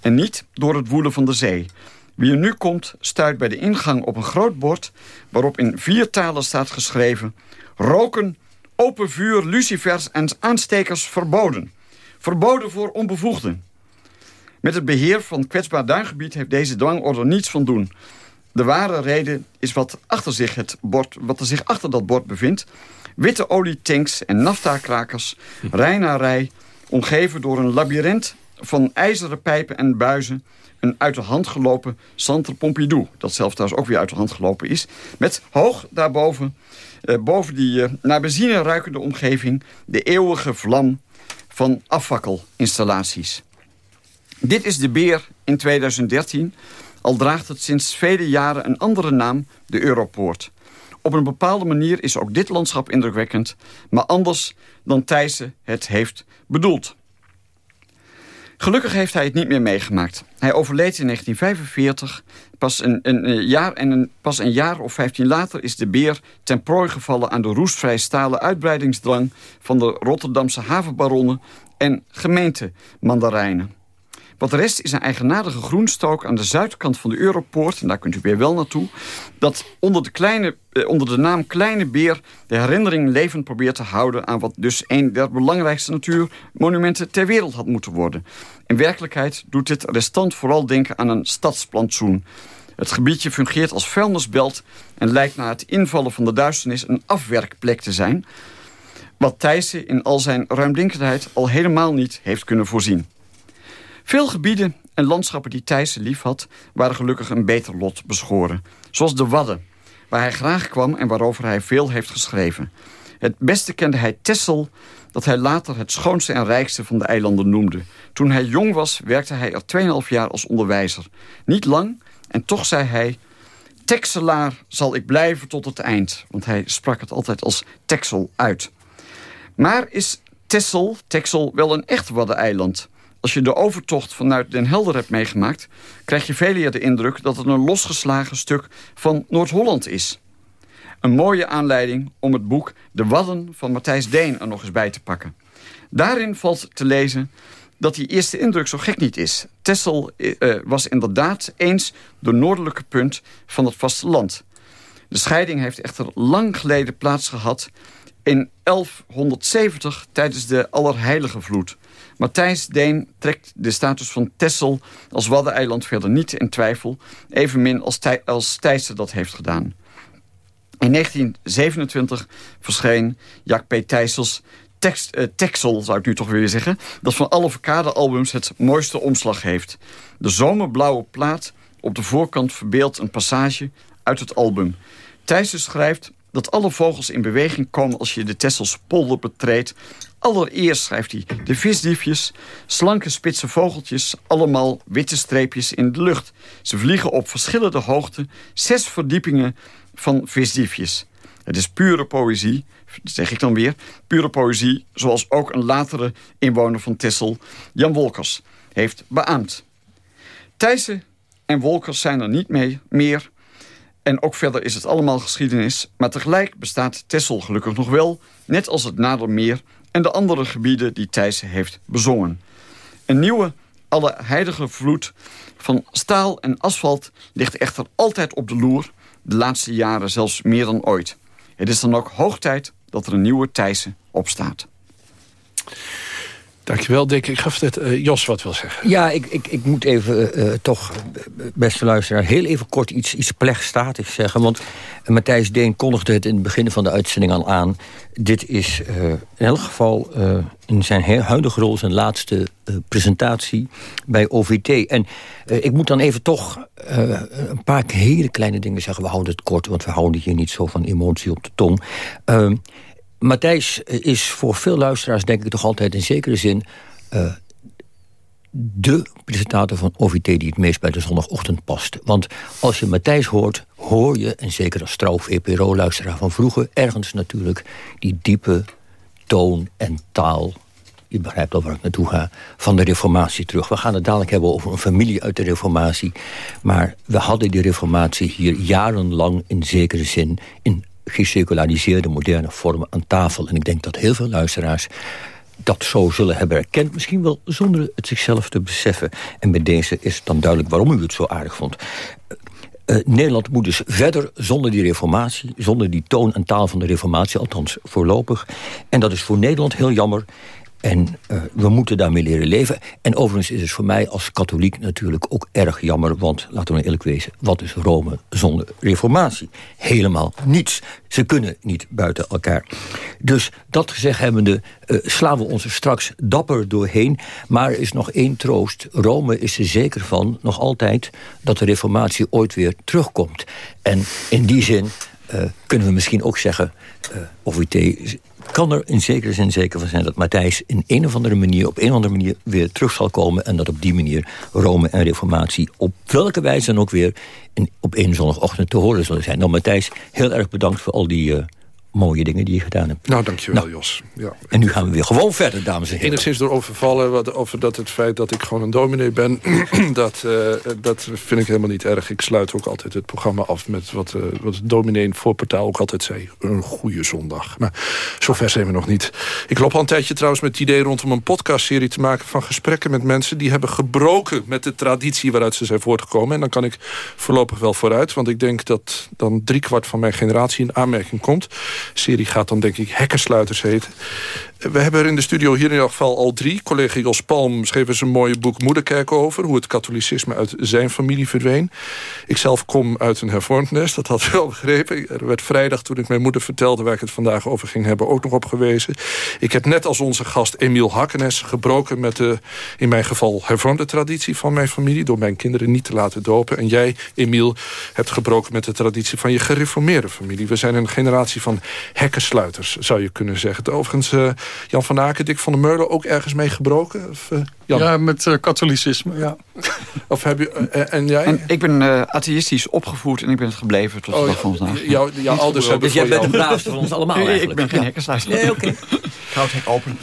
en niet door het woelen van de zee. Wie er nu komt, stuit bij de ingang op een groot bord... waarop in vier talen staat geschreven... roken, open vuur, lucifers en aanstekers verboden. Verboden voor onbevoegden. Met het beheer van kwetsbaar duingebied heeft deze dwangorde niets van doen. De ware reden is wat, achter zich het bord, wat er zich achter dat bord bevindt. Witte olietanks en naftakrakers, rij na rij... omgeven door een labyrint van ijzeren pijpen en buizen... een uit de hand gelopen Centre Pompidou... dat zelf trouwens ook weer uit de hand gelopen is... met hoog daarboven, eh, boven die eh, naar benzine ruikende omgeving... de eeuwige vlam van afwakkelinstallaties. Dit is de beer in 2013, al draagt het sinds vele jaren een andere naam, de Europoort. Op een bepaalde manier is ook dit landschap indrukwekkend, maar anders dan Thijssen het heeft bedoeld. Gelukkig heeft hij het niet meer meegemaakt. Hij overleed in 1945. Pas een, een, jaar, en een, pas een jaar of vijftien later is de beer ten prooi gevallen... aan de roestvrij stalen uitbreidingsdrang van de Rotterdamse havenbaronnen... en gemeentemandarijnen. Wat de rest is een eigenaardige groenstook aan de zuidkant van de Europoort. En daar kunt u weer wel naartoe. Dat onder de, kleine, eh, onder de naam Kleine Beer de herinnering levend probeert te houden... aan wat dus een der belangrijkste natuurmonumenten ter wereld had moeten worden. In werkelijkheid doet dit restant vooral denken aan een stadsplantsoen. Het gebiedje fungeert als vuilnisbelt en lijkt na het invallen van de duisternis een afwerkplek te zijn... wat Thijssen in al zijn ruimdenkendheid al helemaal niet heeft kunnen voorzien. Veel gebieden en landschappen die Thijssen lief had... waren gelukkig een beter lot beschoren. Zoals de Wadden, waar hij graag kwam en waarover hij veel heeft geschreven. Het beste kende hij Tessel, dat hij later het schoonste en rijkste van de eilanden noemde. Toen hij jong was, werkte hij er 2,5 jaar als onderwijzer. Niet lang, en toch zei hij... Texelaar zal ik blijven tot het eind. Want hij sprak het altijd als Texel uit. Maar is Tessel, Texel, wel een echt Waddeneiland? Als je de overtocht vanuit Den Helder hebt meegemaakt... krijg je veel eer de indruk dat het een losgeslagen stuk van Noord-Holland is. Een mooie aanleiding om het boek De Wadden van Matthijs Deen er nog eens bij te pakken. Daarin valt te lezen dat die eerste indruk zo gek niet is. Texel uh, was inderdaad eens de noordelijke punt van het vasteland. De scheiding heeft echter lang geleden plaatsgehad in 1170 tijdens de Allerheilige Vloed. Matthijs Deen trekt de status van Tessel als Waddeneiland verder niet in twijfel... evenmin als, Thij als Thijssen dat heeft gedaan. In 1927 verscheen Jack P. Thijssels Texel, zou ik nu toch weer zeggen... dat van alle Verkade-albums het mooiste omslag heeft. De zomerblauwe plaat op de voorkant verbeeldt een passage uit het album. Thijssen schrijft dat alle vogels in beweging komen als je de Tessels polder betreedt. Allereerst schrijft hij de visdiefjes, slanke spitse vogeltjes, allemaal witte streepjes in de lucht. Ze vliegen op verschillende hoogten, zes verdiepingen van visdiefjes. Het is pure poëzie, zeg ik dan weer, pure poëzie... zoals ook een latere inwoner van Tessel, Jan Wolkers, heeft beaamd. Thijssen en Wolkers zijn er niet mee, meer... En ook verder is het allemaal geschiedenis. Maar tegelijk bestaat Tessel gelukkig nog wel, net als het Nadermeer... en de andere gebieden die Thijssen heeft bezongen. Een nieuwe alle heilige vloed van staal en asfalt ligt echter altijd op de loer. De laatste jaren zelfs meer dan ooit. Het is dan ook hoog tijd dat er een nieuwe Thijssen opstaat. Dankjewel, Dick. Ik gaf dit uh, Jos wat wil zeggen. Ja, ik, ik, ik moet even uh, toch, beste luisteraar... heel even kort iets, iets plechtstatigs zeggen. Want Matthijs Deen kondigde het in het begin van de uitzending al aan. Dit is in elk geval in zijn huidige rol... zijn laatste presentatie bij OVT. En ik moet dan even toch een paar hele kleine dingen zeggen. We houden het kort, want we houden hier niet zo van emotie op de tong. Matthijs is voor veel luisteraars denk ik toch altijd in zekere zin... Uh, de presentator van OVT die het meest bij de zondagochtend past. Want als je Matthijs hoort, hoor je, en zeker als trouw VPRO-luisteraar van vroeger... ergens natuurlijk die diepe toon en taal je begrijpt al waar ik naartoe ga, van de reformatie terug. We gaan het dadelijk hebben over een familie uit de reformatie. Maar we hadden die reformatie hier jarenlang in zekere zin... in geseculariseerde moderne vormen aan tafel. En ik denk dat heel veel luisteraars dat zo zullen hebben erkend. Misschien wel zonder het zichzelf te beseffen. En bij deze is dan duidelijk waarom u het zo aardig vond. Uh, Nederland moet dus verder zonder die reformatie... zonder die toon en taal van de reformatie, althans voorlopig. En dat is voor Nederland heel jammer. En uh, we moeten daarmee leren leven. En overigens is het voor mij als katholiek natuurlijk ook erg jammer... want, laten we nou eerlijk wezen, wat is Rome zonder reformatie? Helemaal niets. Ze kunnen niet buiten elkaar. Dus dat gezegd hebbende uh, slaan we ons er straks dapper doorheen. Maar er is nog één troost. Rome is er zeker van, nog altijd... dat de reformatie ooit weer terugkomt. En in die zin uh, kunnen we misschien ook zeggen... Uh, of kan er in zekere zin zeker van zijn dat Matthijs in een of andere manier, op een of andere manier weer terug zal komen. En dat op die manier Rome en Reformatie op welke wijze dan ook weer in, op een zondagochtend te horen zullen zijn. Nou, Matthijs, heel erg bedankt voor al die. Uh, mooie dingen die je gedaan hebt. Nou, dankjewel nou, Jos. Ja. En nu gaan we weer gewoon verder, dames en heren. Enigszins door overvallen wat, over dat het feit dat ik gewoon een dominee ben... dat, uh, dat vind ik helemaal niet erg. Ik sluit ook altijd het programma af met wat, uh, wat dominee in voorportaal ook altijd zei. Een goede zondag. Maar zover zijn we nog niet. Ik loop al een tijdje trouwens met het idee rondom een podcastserie te maken... van gesprekken met mensen die hebben gebroken met de traditie waaruit ze zijn voortgekomen. En dan kan ik voorlopig wel vooruit. Want ik denk dat dan driekwart van mijn generatie in aanmerking komt serie gaat dan denk ik Hekkersluiters heten. We hebben er in de studio hier in ieder geval al drie. Collega Jos Palm schreef eens een mooie boek Moederkerk over... hoe het katholicisme uit zijn familie verdween. Ik zelf kom uit een hervormd nest, dat had u wel begrepen. Er werd vrijdag, toen ik mijn moeder vertelde... waar ik het vandaag over ging hebben, ook nog op gewezen. Ik heb net als onze gast Emiel Hakkenes gebroken... met de, in mijn geval, hervormde traditie van mijn familie... door mijn kinderen niet te laten dopen. En jij, Emiel, hebt gebroken met de traditie van je gereformeerde familie. We zijn een generatie van hekkensluiters, zou je kunnen zeggen. Overigens... Jan van Aken, Dick van der Meulen ook ergens mee gebroken? Of, uh, ja, met uh, katholicisme, ja. of heb je, uh, en jij? En ik ben atheïstisch opgevoed en ik ben het gebleven tot oh, de dag van vandaag. Jouw jou ouders hebben Dus jij bent de braafste van ons allemaal eigenlijk. Ik ben geen hekkersluister. Nee, oké. Okay. Ik hou het open.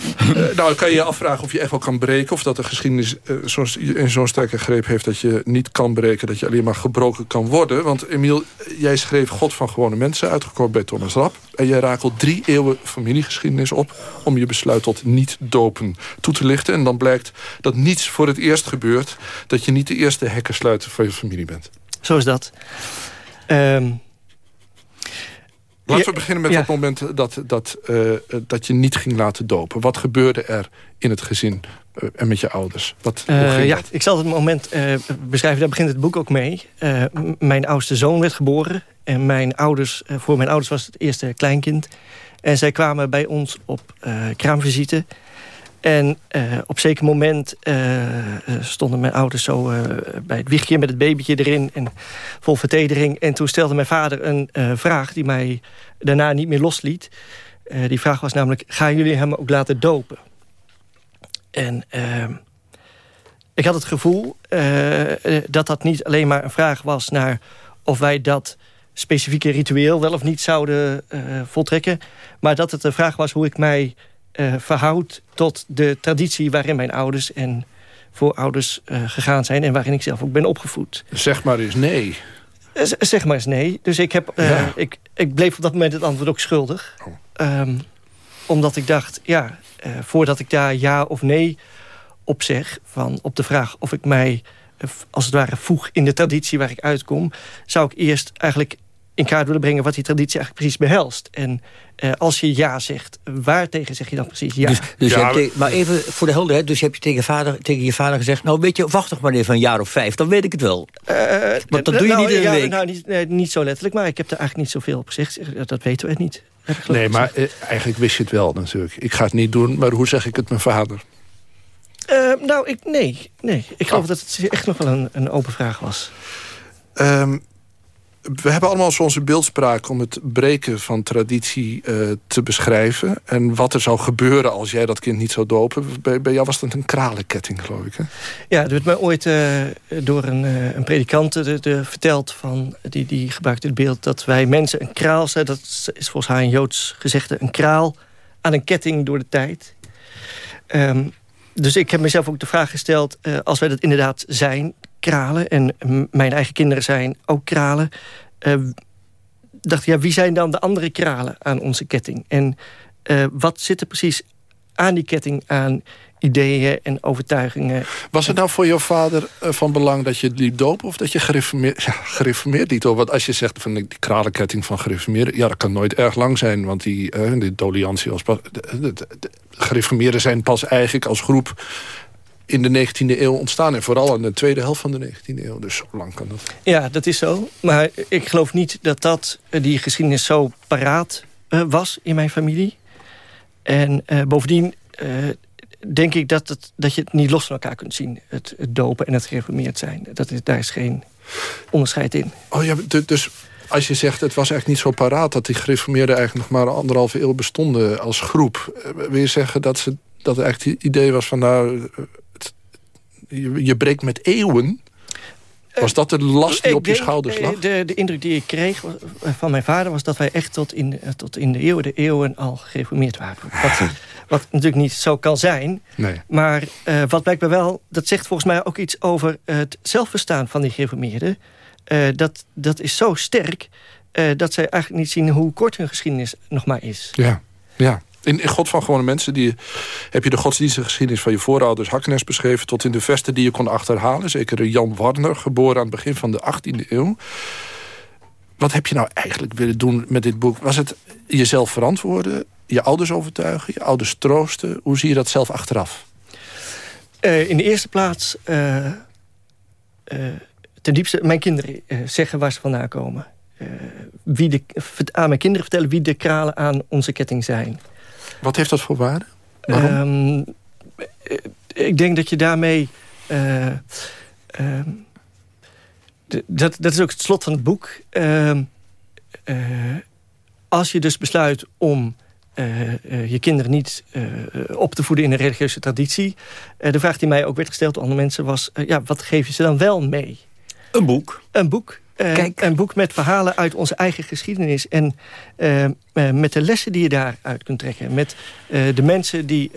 nou, kan je je afvragen of je echt wel kan breken... of dat de geschiedenis zo, in zo'n sterke greep heeft... dat je niet kan breken, dat je alleen maar gebroken kan worden. Want Emiel, jij schreef God van gewone mensen... uitgekomen bij Thomas Rapp. En jij rakelt drie eeuwen familiegeschiedenis op... om je besluit tot niet dopen toe te lichten. En dan blijkt dat niets voor het eerst gebeurt... dat je niet de eerste hekkensluiter van je familie bent. Zo is dat. Um, Laten we beginnen met ja. het moment dat, dat, uh, dat je niet ging laten dopen. Wat gebeurde er in het gezin uh, en met je ouders? Wat, uh, ja, ik zal het moment beschrijven, daar begint het boek ook mee. mijn oudste zoon werd geboren. En mijn ouders, voor mijn ouders was het eerste kleinkind. En zij kwamen bij ons op kraamvisite. En uh, op zeker moment uh, stonden mijn ouders zo uh, bij het wiegje met het babytje erin. En vol vertedering. En toen stelde mijn vader een vraag die mij daarna niet meer losliet. die vraag was namelijk, gaan jullie hem ook laten dopen? En ehm, ik had het gevoel dat dat niet alleen maar een vraag was naar of wij dat specifieke ritueel wel of niet zouden voltrekken. Maar dat het een vraag was hoe ik mij uh, verhoud tot de traditie waarin mijn ouders en voorouders uh, gegaan zijn... en waarin ik zelf ook ben opgevoed. Zeg maar eens nee. Uh, zeg maar eens nee. Dus ik, heb, ja. ik, ik bleef op dat moment het antwoord ook schuldig. Oh. Um, omdat ik dacht, ja, voordat ik daar ja of nee op zeg... Van op de vraag of ik mij als het ware voeg in de traditie waar ik uitkom... zou ik eerst eigenlijk in kaart willen brengen wat die traditie eigenlijk precies behelst. En uh, als je ja zegt, waar tegen zeg je dan precies ja? Dus, dus ja, je hebt maar even voor de helderheid, dus heb je tegen, vader, tegen je vader gezegd... nou weet je, wacht nog maar even een jaar of vijf, dan weet ik het wel. Uh, Want dat doe je nou, niet in ja, een week. Nou, niet, nee, niet zo letterlijk, maar ik heb er eigenlijk niet zoveel op gezegd. Dat weten we niet. Nee, maar uh, eigenlijk wist je het wel natuurlijk. Ik ga het niet doen, maar hoe zeg ik het mijn vader? Uh, nou, ik, nee, nee. Ik geloof oh. dat het echt nog wel een, een open vraag was. Um, we hebben allemaal zo onze beeldspraak om het breken van traditie uh, te beschrijven. En wat er zou gebeuren als jij dat kind niet zou dopen. Bij, bij jou was dat een kralenketting, geloof ik. Hè? Ja, er werd mij ooit uh, door een, uh, een predikant de, de, verteld... Van, die, die gebruikte het beeld dat wij mensen een kraal zijn. Dat is volgens haar een Joods gezegde. Een kraal aan een ketting door de tijd. Um, dus ik heb mezelf ook de vraag gesteld... als wij dat inderdaad zijn, kralen... en mijn eigen kinderen zijn ook kralen... Uh, dacht ja, wie zijn dan de andere kralen aan onze ketting? En uh, wat zit er precies aan die ketting aan ideeën en overtuigingen? Was het nou voor jouw vader uh, van belang dat je liet dopen... of dat je gereformeerd, ja, gereformeerd liet? Want als je zegt van die kralenketting van gereformeerd... ja, dat kan nooit erg lang zijn, want die, die doliantie... Als pas, de, gereformeerden zijn pas eigenlijk als groep in de 19e eeuw ontstaan. En vooral in de tweede helft van de 19e eeuw. Dus zo lang kan dat. Ja, dat is zo. Maar ik geloof niet dat dat, die geschiedenis zo paraat uh, was in mijn familie. En uh, bovendien uh, denk ik dat, het, dat je het niet los van elkaar kunt zien. Het, het dopen en het gereformeerd zijn. Dat is, daar is geen onderscheid in. Oh ja, dus als je zegt het was eigenlijk niet zo paraat... dat die gereformeerden eigenlijk nog maar anderhalve eeuw bestonden als groep. Wil je zeggen dat, ze, dat eigenlijk het idee was van... nou je, je breekt met eeuwen. Was dat de last die op je schouders lag? De, de indruk die ik kreeg van mijn vader was dat wij echt tot in, tot in de eeuwen, de eeuwen al gereformeerd waren. Wat, wat natuurlijk niet zo kan zijn. Nee. Maar uh, wat blijkbaar wel, dat zegt volgens mij ook iets over het zelfverstaan van die gereformeerden. Uh, dat, dat is zo sterk uh, dat zij eigenlijk niet zien hoe kort hun geschiedenis nog maar is. Ja, ja. In, in God van Gewone Mensen die, heb je de godsdienstige geschiedenis van je voorouders Hakkenes beschreven... tot in de vesten die je kon achterhalen. Zeker Jan Warner, geboren aan het begin van de 18e eeuw. Wat heb je nou eigenlijk willen doen met dit boek? Was het jezelf verantwoorden, je ouders overtuigen, je ouders troosten? Hoe zie je dat zelf achteraf? Uh, in de eerste plaats, uh, uh, ten diepste, mijn kinderen zeggen waar ze vandaan komen. wie de, aan mijn kinderen vertellen wie de kralen aan onze ketting zijn. Wat heeft dat voor waarde? Um, ik denk dat je daarmee... Uh, uh, dat, dat is ook het slot van het boek. Uh, als je dus besluit om je kinderen niet op te voeden in een religieuze traditie... de vraag die mij ook werd gesteld door andere mensen was... ja, wat geef je ze dan wel mee? Een boek. Een boek. Uh, Kijk. Een boek met verhalen uit onze eigen geschiedenis. En uh, uh, met de lessen die je daaruit kunt trekken. Met de mensen die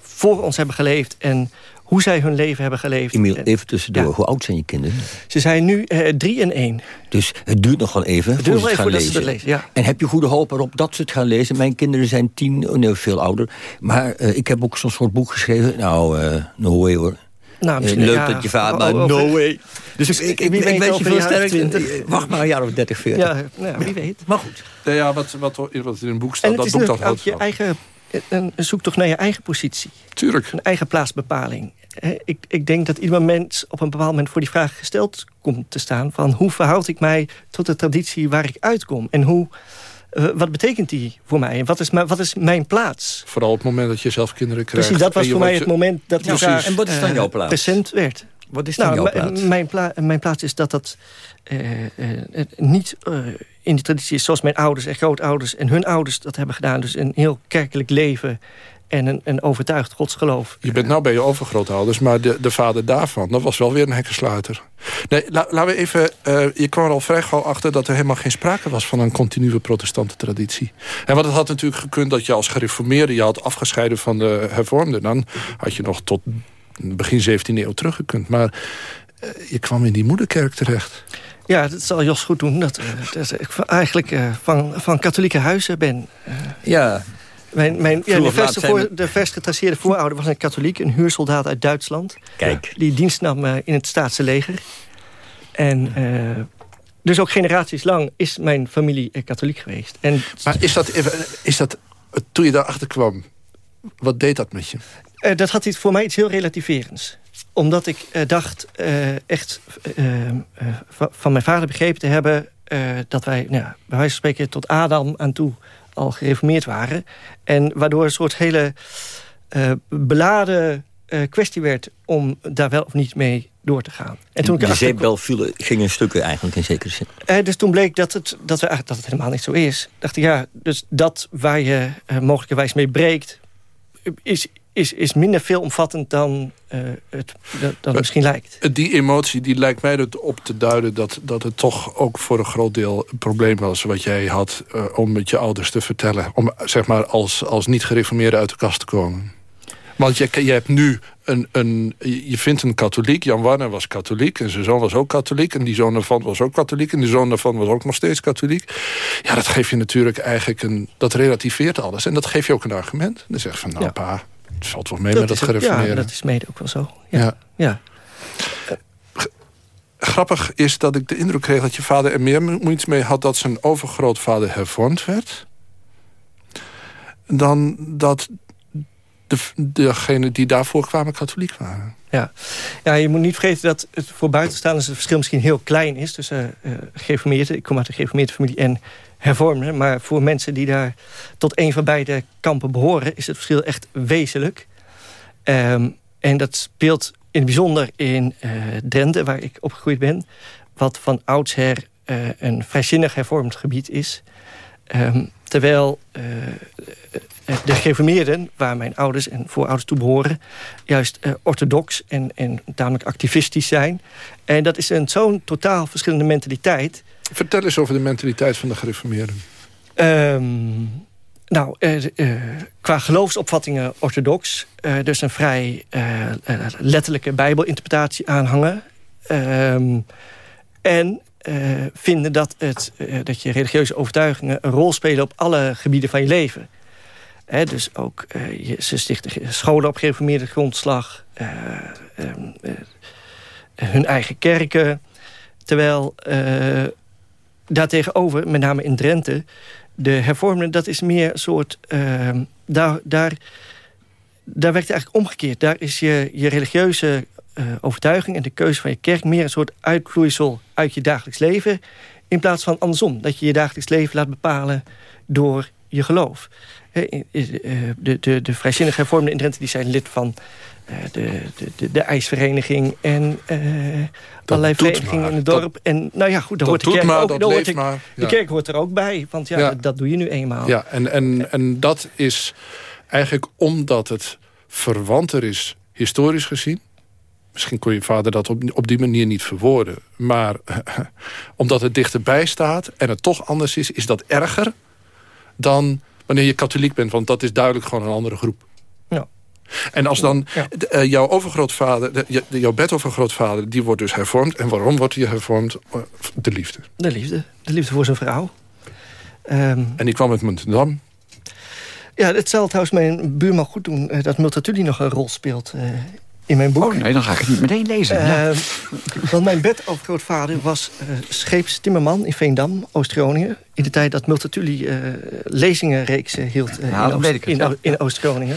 voor ons hebben geleefd. En hoe zij hun leven hebben geleefd. Emiel, even tussendoor. Ja. Hoe oud zijn je kinderen? Ze zijn nu drie en één. Dus het duurt nog wel even het duurt voor ze het gaan lezen. lezen. lezen ja. En heb je goede hoop erop dat ze het gaan lezen? Mijn kinderen zijn tien, oh nee, veel ouder. Maar ik heb ook zo'n soort boek geschreven. Nou, no way hoor. Nou, Leuk ja, dat je vader, maar no way. Dus ik, ik, ik, wie ik weet weet je veel sterk. 20. Wacht maar een jaar of 30, 40. Ja, nou, wie weet. Maar goed. Ja, wat, wat, wat in een boek staat, en dat boek dat houdt je eigen, een zoektocht naar je eigen positie. Tuurlijk. Een eigen plaatsbepaling. Ik, ik denk dat ieder mens op een bepaald moment voor die vraag gesteld komt te staan... van hoe verhoud ik mij tot de traditie waar ik uitkom? En hoe, wat betekent die voor mij? En wat is, wat is mijn plaats? Vooral op het moment dat je zelf kinderen krijgt. Precies, dat was voor mij je... het moment dat die ja, vraag En wat is dan jouw plaats? present werd. Wat is dan nou, jouw plaats? Mijn, pla mijn, plaats is dat dat uh, uh, niet uh, in de traditie is zoals mijn ouders en grootouders en hun ouders dat hebben gedaan. Dus een heel kerkelijk leven en een, een overtuigd godsgeloof. Je bent nou bij je overgrootouders, maar de, de vader daarvan, dat was wel weer een hekkensluiter. Nee, la, laten we even, uh, je kwam er al vrij gauw achter dat er helemaal geen sprake was van een continue protestante traditie. En wat het had natuurlijk gekund dat je als gereformeerde je had afgescheiden van de hervormden. Dan had je nog tot begin 17e eeuw teruggekund. Maar uh, je kwam in die moederkerk terecht. Ja, dat zal Jos goed doen. Dat, dat ik eigenlijk uh, van, van katholieke huizen ben. ja, mijn, mijn, ja, de, verste voor, de verst getraceerde voorouder was een katholiek, een huursoldaat uit Duitsland. Kijk. Die dienst nam uh, in het staatse leger. En uh, dus ook generaties lang is mijn familie eh, katholiek geweest. En, maar is dat, is dat, toen je daarachter kwam, wat deed dat met je? Uh, dat had iets, voor mij iets heel relativerends. Omdat ik uh, dacht echt van mijn vader begrepen te hebben... dat wij, nou, bij wijze van spreken, tot Adam aan toe al gereformeerd waren. En waardoor een soort hele beladen kwestie werd... om daar wel of niet mee door te gaan. En toen ik de zeepbel viel, ging in stukken eigenlijk in zekere zin. Uh, dus toen bleek dat het, dat, we, dat het helemaal niet zo is. dacht ik, ja, dus dat waar je mogelijkerwijs mee breekt... is, is, is minder veelomvattend dan uh, het dan misschien lijkt. Die emotie die lijkt mij erop te duiden... Dat, dat het toch ook voor een groot deel een probleem was... wat jij had om met je ouders te vertellen. Om zeg maar als, als niet-gereformeerde uit de kast te komen. Want je, je hebt nu een, een, je vindt een katholiek. Jan Warner was katholiek en zijn zoon was ook katholiek. En die zoon daarvan was ook katholiek. En die zoon daarvan was ook nog steeds katholiek. Ja, dat geeft je natuurlijk eigenlijk een... Dat relativeert alles. En dat geeft je ook een argument. Dan zeg je van, nou pa, het valt wel mee dat met dat gereformeren. Ja, dat is mede ook wel zo. Ja. ja. Grappig is dat ik de indruk kreeg dat je vader er meer moeite mee had... dat zijn overgrootvader hervormd werd dan dat de, degenen die daarvoor kwamen katholiek waren. Ja. ja, je moet niet vergeten dat het voor buitenstaanders het verschil misschien heel klein is tussen uh, gereformeerde, ik kom uit de gereformeerde familie en hervormde. Maar voor mensen die daar tot een van beide kampen behoren, is het verschil echt wezenlijk. Um, en dat speelt in het bijzonder in uh, Drenthe, waar ik opgegroeid ben, wat van oudsher uh, een vrijzinnig hervormd gebied is. Um, terwijl eh, de gereformeerden, waar mijn ouders en voorouders toe behoren... juist orthodox en, en tamelijk activistisch zijn. En dat is zo'n totaal verschillende mentaliteit. Vertel eens over de mentaliteit van de gereformeerden. Um, nou, uh, qua geloofsopvattingen orthodox. dus een vrij letterlijke bijbelinterpretatie aanhangen. Um, en vinden dat, het, dat je religieuze overtuigingen... een rol spelen op alle gebieden van je leven dus ook, je, ze stichten scholen op gereformeerde grondslag. Uh, hun eigen kerken. Terwijl daartegenover, met name in Drenthe... de hervormden, dat is meer een soort... Ehm, daar, daar, daar werkt eigenlijk omgekeerd. Daar is je, je religieuze overtuiging en de keuze van je kerk... meer een soort uitvloeisel uit je dagelijks leven... in plaats van andersom. Dat je je dagelijks leven laat bepalen door je geloof. Eh, de, de, de vrijzinnig hervormden in Drenthe die zijn lid van uh, de, de, de, ijsvereniging en uh, allerlei verenigingen in het dorp. En nou ja, goed, daar hoort de kerk maar, ook, hoort ik, maar, De kerk hoort er ook bij, want ja, Dat, dat, doe je nu eenmaal. Ja, en, en, en dat is eigenlijk omdat het verwanter is, historisch gezien. Misschien kon je vader dat op, op die manier niet verwoorden. Maar omdat het dichterbij staat en het toch anders is, is dat erger dan wanneer je katholiek bent. Want dat is duidelijk gewoon een andere groep. Ja. En als dan uh, jouw overgrootvader, de, jouw bedovergrootvader, die wordt dus hervormd. En waarom wordt hij hervormd? Eh, de liefde. De liefde. De liefde voor zijn vrouw. Um, en die kwam uit Muntendam. Ja, het zal trouwens mijn buurman goed doen... Uh, dat Multatuli nog een rol speelt in mijn boek. Oh nee, dan ga ik het niet meteen lezen. Uh, want mijn bedovergrootvader was uh, scheepstimmerman in Veendam, Oost-Groningen. In de tijd dat Multatuli uh, lezingenreeksen hield Oost, in, in Oost-Groningen.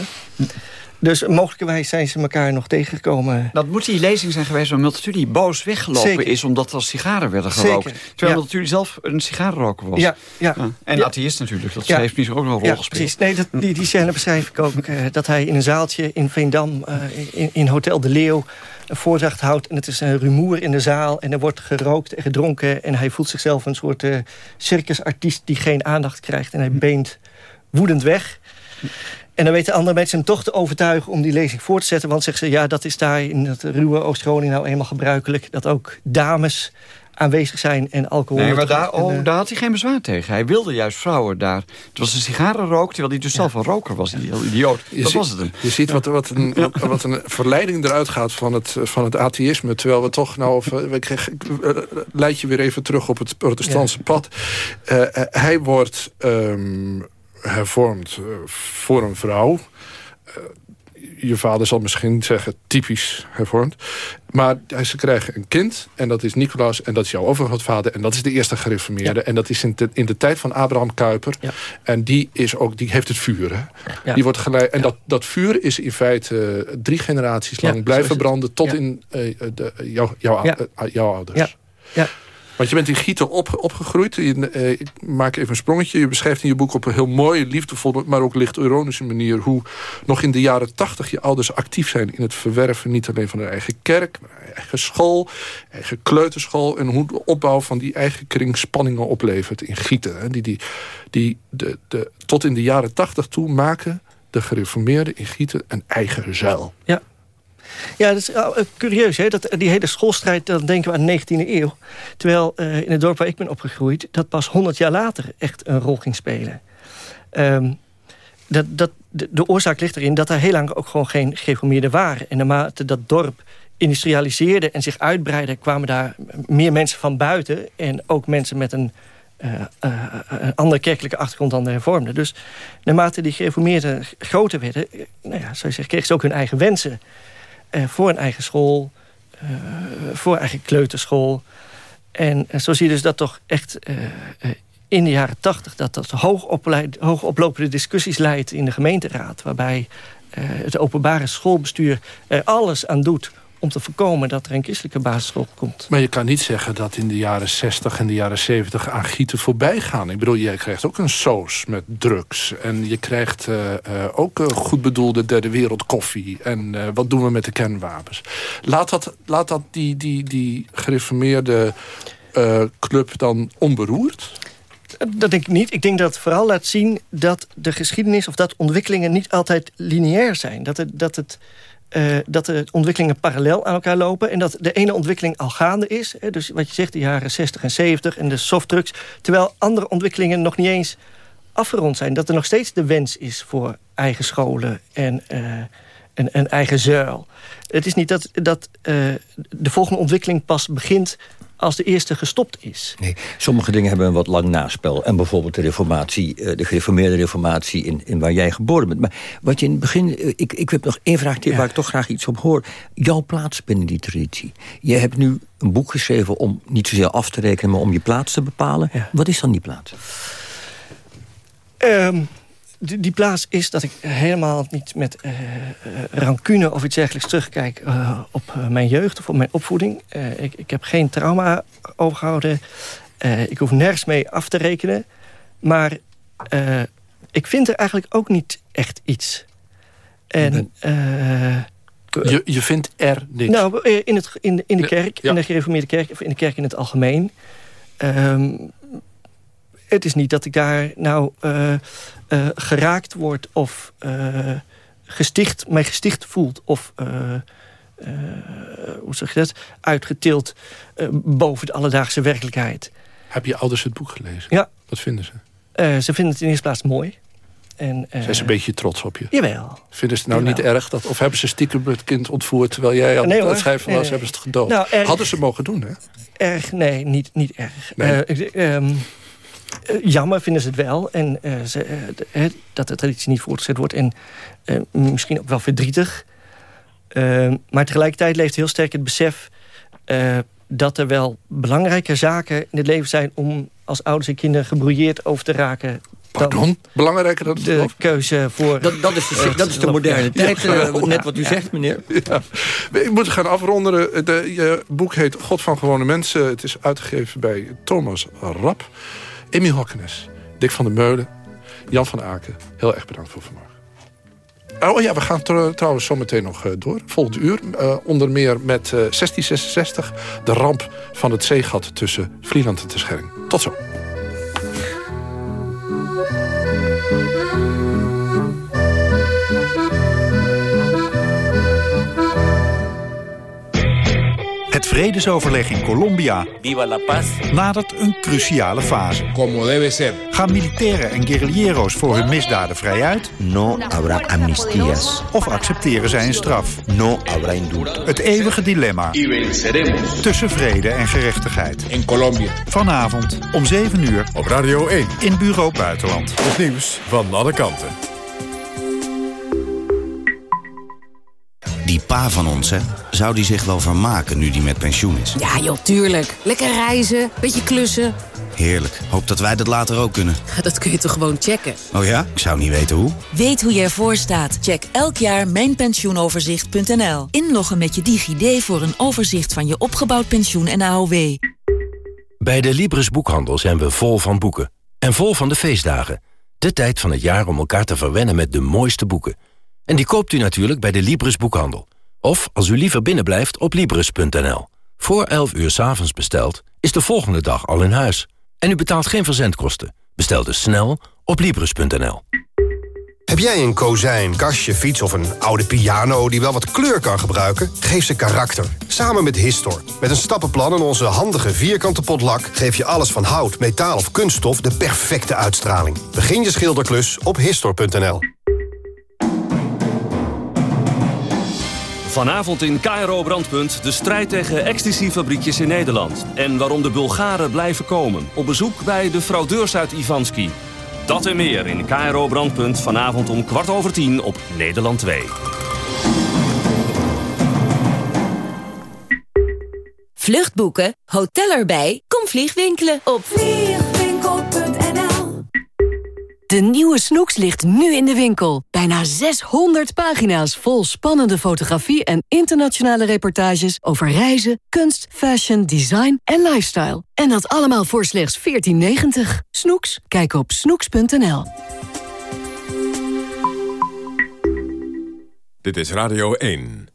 Dus mogelijkerwijs zijn ze elkaar nog tegengekomen. Dat moet die lezing zijn geweest waar Multatuli boos weggelopen is... omdat er sigaren werden gerookt. Zeker. Terwijl ja. Multatuli zelf een sigarenroker was. Ja, ja. ja. En ja. atheïst natuurlijk. Dat heeft misschien ook nog een rol gespeeld. Precies. Nee, dat, die, die scène beschrijf ik ook. Uh, dat hij in een zaaltje in Veendam, uh, in, in Hotel de Leeuw... een voordracht houdt en het is een rumoer in de zaal... en er wordt gerookt en gedronken... en hij voelt zichzelf een soort uh, circusartiest die geen aandacht krijgt... en hij beent woedend weg... En dan weten andere mensen hem toch te overtuigen om die lezing voor te zetten. Want zeggen ze, ja, dat is daar in het ruwe Oost-Groningen nou eenmaal gebruikelijk. Dat ook dames aanwezig zijn en alcohol... Nee, maar daar, oh, daar had hij geen bezwaar tegen. Hij wilde juist vrouwen daar. Het was een sigarenrook, terwijl hij dus zelf een roker was. Die idioot. Je dat was het hem. Je ziet wat, wat, een, wat een verleiding eruit gaat van het, van het atheïsme. Terwijl we toch nou... Of, ik, ik, leid je weer even terug op het protestantse pad. Uh, hij wordt... Um, hervormd eh, voor een vrouw. Eh, je vader zal misschien zeggen typisch hervormd. Maar ze krijgen een kind en dat is Nicolaas en dat is jouw overgrootvader. En dat is de eerste gereformeerde. En dat is in de, in de tijd van Abraham Kuyper. En die, is ook, die heeft het vuur. Hè? Die wordt geleid, en dat, dat vuur is in feite uh, drie generaties lang blijven branden... tot in uh, de, jou, jou, jouw ouders. Ja. Want je bent in Gieten op, opgegroeid. Eh, ik maak even een sprongetje. Je beschrijft in je boek op een heel mooie, liefdevolle... maar ook licht ironische manier... hoe nog in de jaren tachtig je ouders actief zijn... in het verwerven niet alleen van hun eigen kerk... maar eigen school, eigen kleuterschool... en hoe de opbouw van die eigen kring spanningen oplevert in Gieten. Hè, die, die, die de, de, tot in de jaren tachtig toe maken de gereformeerden in Gieten een eigen zuil. Ja, ja, dat is uh, curieus, hè? Dat, die hele schoolstrijd, dan denken we aan de 19e eeuw. Terwijl uh, in het dorp waar ik ben opgegroeid... dat pas 100 jaar later echt een rol ging spelen. Um, dat, dat, de, de, oorzaak ligt erin dat er heel lang ook gewoon geen gereformeerden waren. En naarmate dat dorp industrialiseerde en zich uitbreidde... kwamen daar meer mensen van buiten. En ook mensen met een, een andere kerkelijke achtergrond dan de hervormden. Dus naarmate die gereformeerden groter werden... nou ja, zou je zeggen, kregen ze ook hun eigen wensen... Uh, voor een eigen school, uh, voor eigen kleuterschool. En uh, zo zie je dus dat toch echt in de jaren tachtig... dat dat hoog, hoog oplopende discussies leidt in de gemeenteraad... waarbij het openbare schoolbestuur er alles aan doet om te voorkomen dat er een christelijke basisschool komt. Maar je kan niet zeggen dat in de jaren 60 en de jaren 70 aan gieten voorbij gaan. Ik bedoel, jij krijgt ook een soos met drugs. En je krijgt uh, uh, ook uh, goed bedoelde derde wereld koffie. En wat doen we met de kernwapens? Laat dat, laat dat die, die, die gereformeerde club dan onberoerd? Dat denk ik niet. Ik denk dat het vooral laat zien dat de geschiedenis... of dat ontwikkelingen niet altijd lineair zijn. Dat het, dat het uh, dat de ontwikkelingen parallel aan elkaar lopen... en dat de ene ontwikkeling al gaande is. Hè, dus wat je zegt, de jaren 60 en 70 en de softdrugs... terwijl andere ontwikkelingen nog niet eens afgerond zijn. Dat er nog steeds de wens is voor eigen scholen en uh, een, eigen zuil. Het is niet dat, dat uh, de volgende ontwikkeling pas begint als de eerste gestopt is. Nee, sommige dingen hebben een wat lang naspel. En bijvoorbeeld de reformatie, de gereformeerde reformatie... In, in waar jij geboren bent. Maar wat je in het begin... Ik, ik heb nog één vraag ja. waar ik toch graag iets op hoor. Jouw plaats binnen die traditie. Je hebt nu een boek geschreven om niet zozeer af te rekenen... maar om je plaats te bepalen. Ja. Wat is dan die plaats? Um, die, die plaats is dat ik helemaal niet met uh, rancune of iets dergelijks terugkijk uh, op mijn jeugd of op mijn opvoeding. Ik, ik, heb geen trauma overgehouden. ik hoef nergens mee af te rekenen. Maar ik vind er eigenlijk ook niet echt iets. En... Je, je vindt er niks? Nou, in, het, in, de, in de kerk, ja. in de gereformeerde kerk... of in de kerk in het algemeen... Um, het is niet dat ik daar nou uh, uh, geraakt word of uh, gesticht, mij gesticht voelt of hoe zeg je dat, uitgetild boven de alledaagse werkelijkheid. Heb je ouders het boek gelezen? Ja. Wat vinden ze? ze vinden het in eerste plaats mooi. En, Zijn ze een beetje trots op je? Jawel. Vinden ze het nou jawel. niet erg? Dat, of hebben ze stiekem het kind ontvoerd... terwijl jij aan nee, het schrijven was, nee. hebben ze het gedood? Nou, erg, Hadden ze mogen doen, hè? Erg? Nee, niet, niet erg. Nee. Um, uh, jammer vinden ze het wel. En uh, ze, uh, dat de traditie niet voortgezet wordt. En misschien ook wel verdrietig. Ehm, maar tegelijkertijd leeft heel sterk het besef... dat er wel belangrijke zaken in het leven zijn... om als ouders en kinderen gebrouilleerd over te raken... Pardon? Belangrijker dan de keuze voor... Dat, dat, is, de, dat is de moderne tijd, ja, net wat u ja. zegt, meneer. Ja. Ik moet gaan afronden. De, je boek heet God van Gewone Mensen. Het is uitgegeven bij Thomas Rapp. Emmy Hokkenes, Dick van der Meulen, Jan van Aken. Heel erg bedankt voor vanmorgen. Oh ja, we gaan tr trouwens zometeen nog uh, door. Volgend uur. Uh, onder meer met uh, 1666. De ramp van het zeegat tussen Vlieland en Terschelling. Tot zo. Vredesoverleg in Colombia Viva la paz. nadert een cruciale fase. Como debe ser. Gaan militairen en guerrillero's voor hun misdaden vrij uit? No habrá amnistías. Of accepteren zij een straf? No habrá indulto. Het eeuwige dilemma tussen vrede en gerechtigheid. En Colombia. Vanavond om 7 uur Op Radio 1. in Bureau Buitenland. Het nieuws van alle kanten. Pa van ons, hè? Zou die zich wel vermaken nu die met pensioen is? Ja joh, tuurlijk. Lekker reizen, beetje klussen. Heerlijk. Hoop dat wij dat later ook kunnen. Dat kun je toch gewoon checken? Oh ja? Ik zou niet weten hoe. Weet hoe je ervoor staat? Check elk jaar mijnpensioenoverzicht.nl. Inloggen met je DigiD voor een overzicht van je opgebouwd pensioen en AOW. Bij de Libris Boekhandel zijn we vol van boeken. En vol van de feestdagen. De tijd van het jaar om elkaar te verwennen met de mooiste boeken. En die koopt u natuurlijk bij de Libris Boekhandel. Of, als u liever binnenblijft, op Libris.nl. Voor 11 uur s'avonds besteld, is de volgende dag al in huis. En u betaalt geen verzendkosten. Bestel dus snel op Libris.nl. Heb jij een kozijn, kastje, fiets of een oude piano... die wel wat kleur kan gebruiken? Geef ze karakter. Samen met Histor. Met een stappenplan en onze handige vierkante potlak... geef je alles van hout, metaal of kunststof de perfecte uitstraling. Begin je schilderklus op Histor.nl. Vanavond in KRO Brandpunt de strijd tegen ecstasy-fabriekjes in Nederland. En waarom de Bulgaren blijven komen. Op bezoek bij de fraudeurs uit Ivanski. Dat en meer in KRO Brandpunt vanavond om kwart over tien op Nederland 2. Vluchtboeken, hotel erbij, kom vliegwinkelen op De nieuwe Snoeks ligt nu in de winkel. Bijna 600 pagina's vol spannende fotografie en internationale reportages over reizen, kunst, fashion, design en lifestyle. En dat allemaal voor slechts 14,90. Snoeks? Kijk op snoeks.nl. Dit is Radio 1.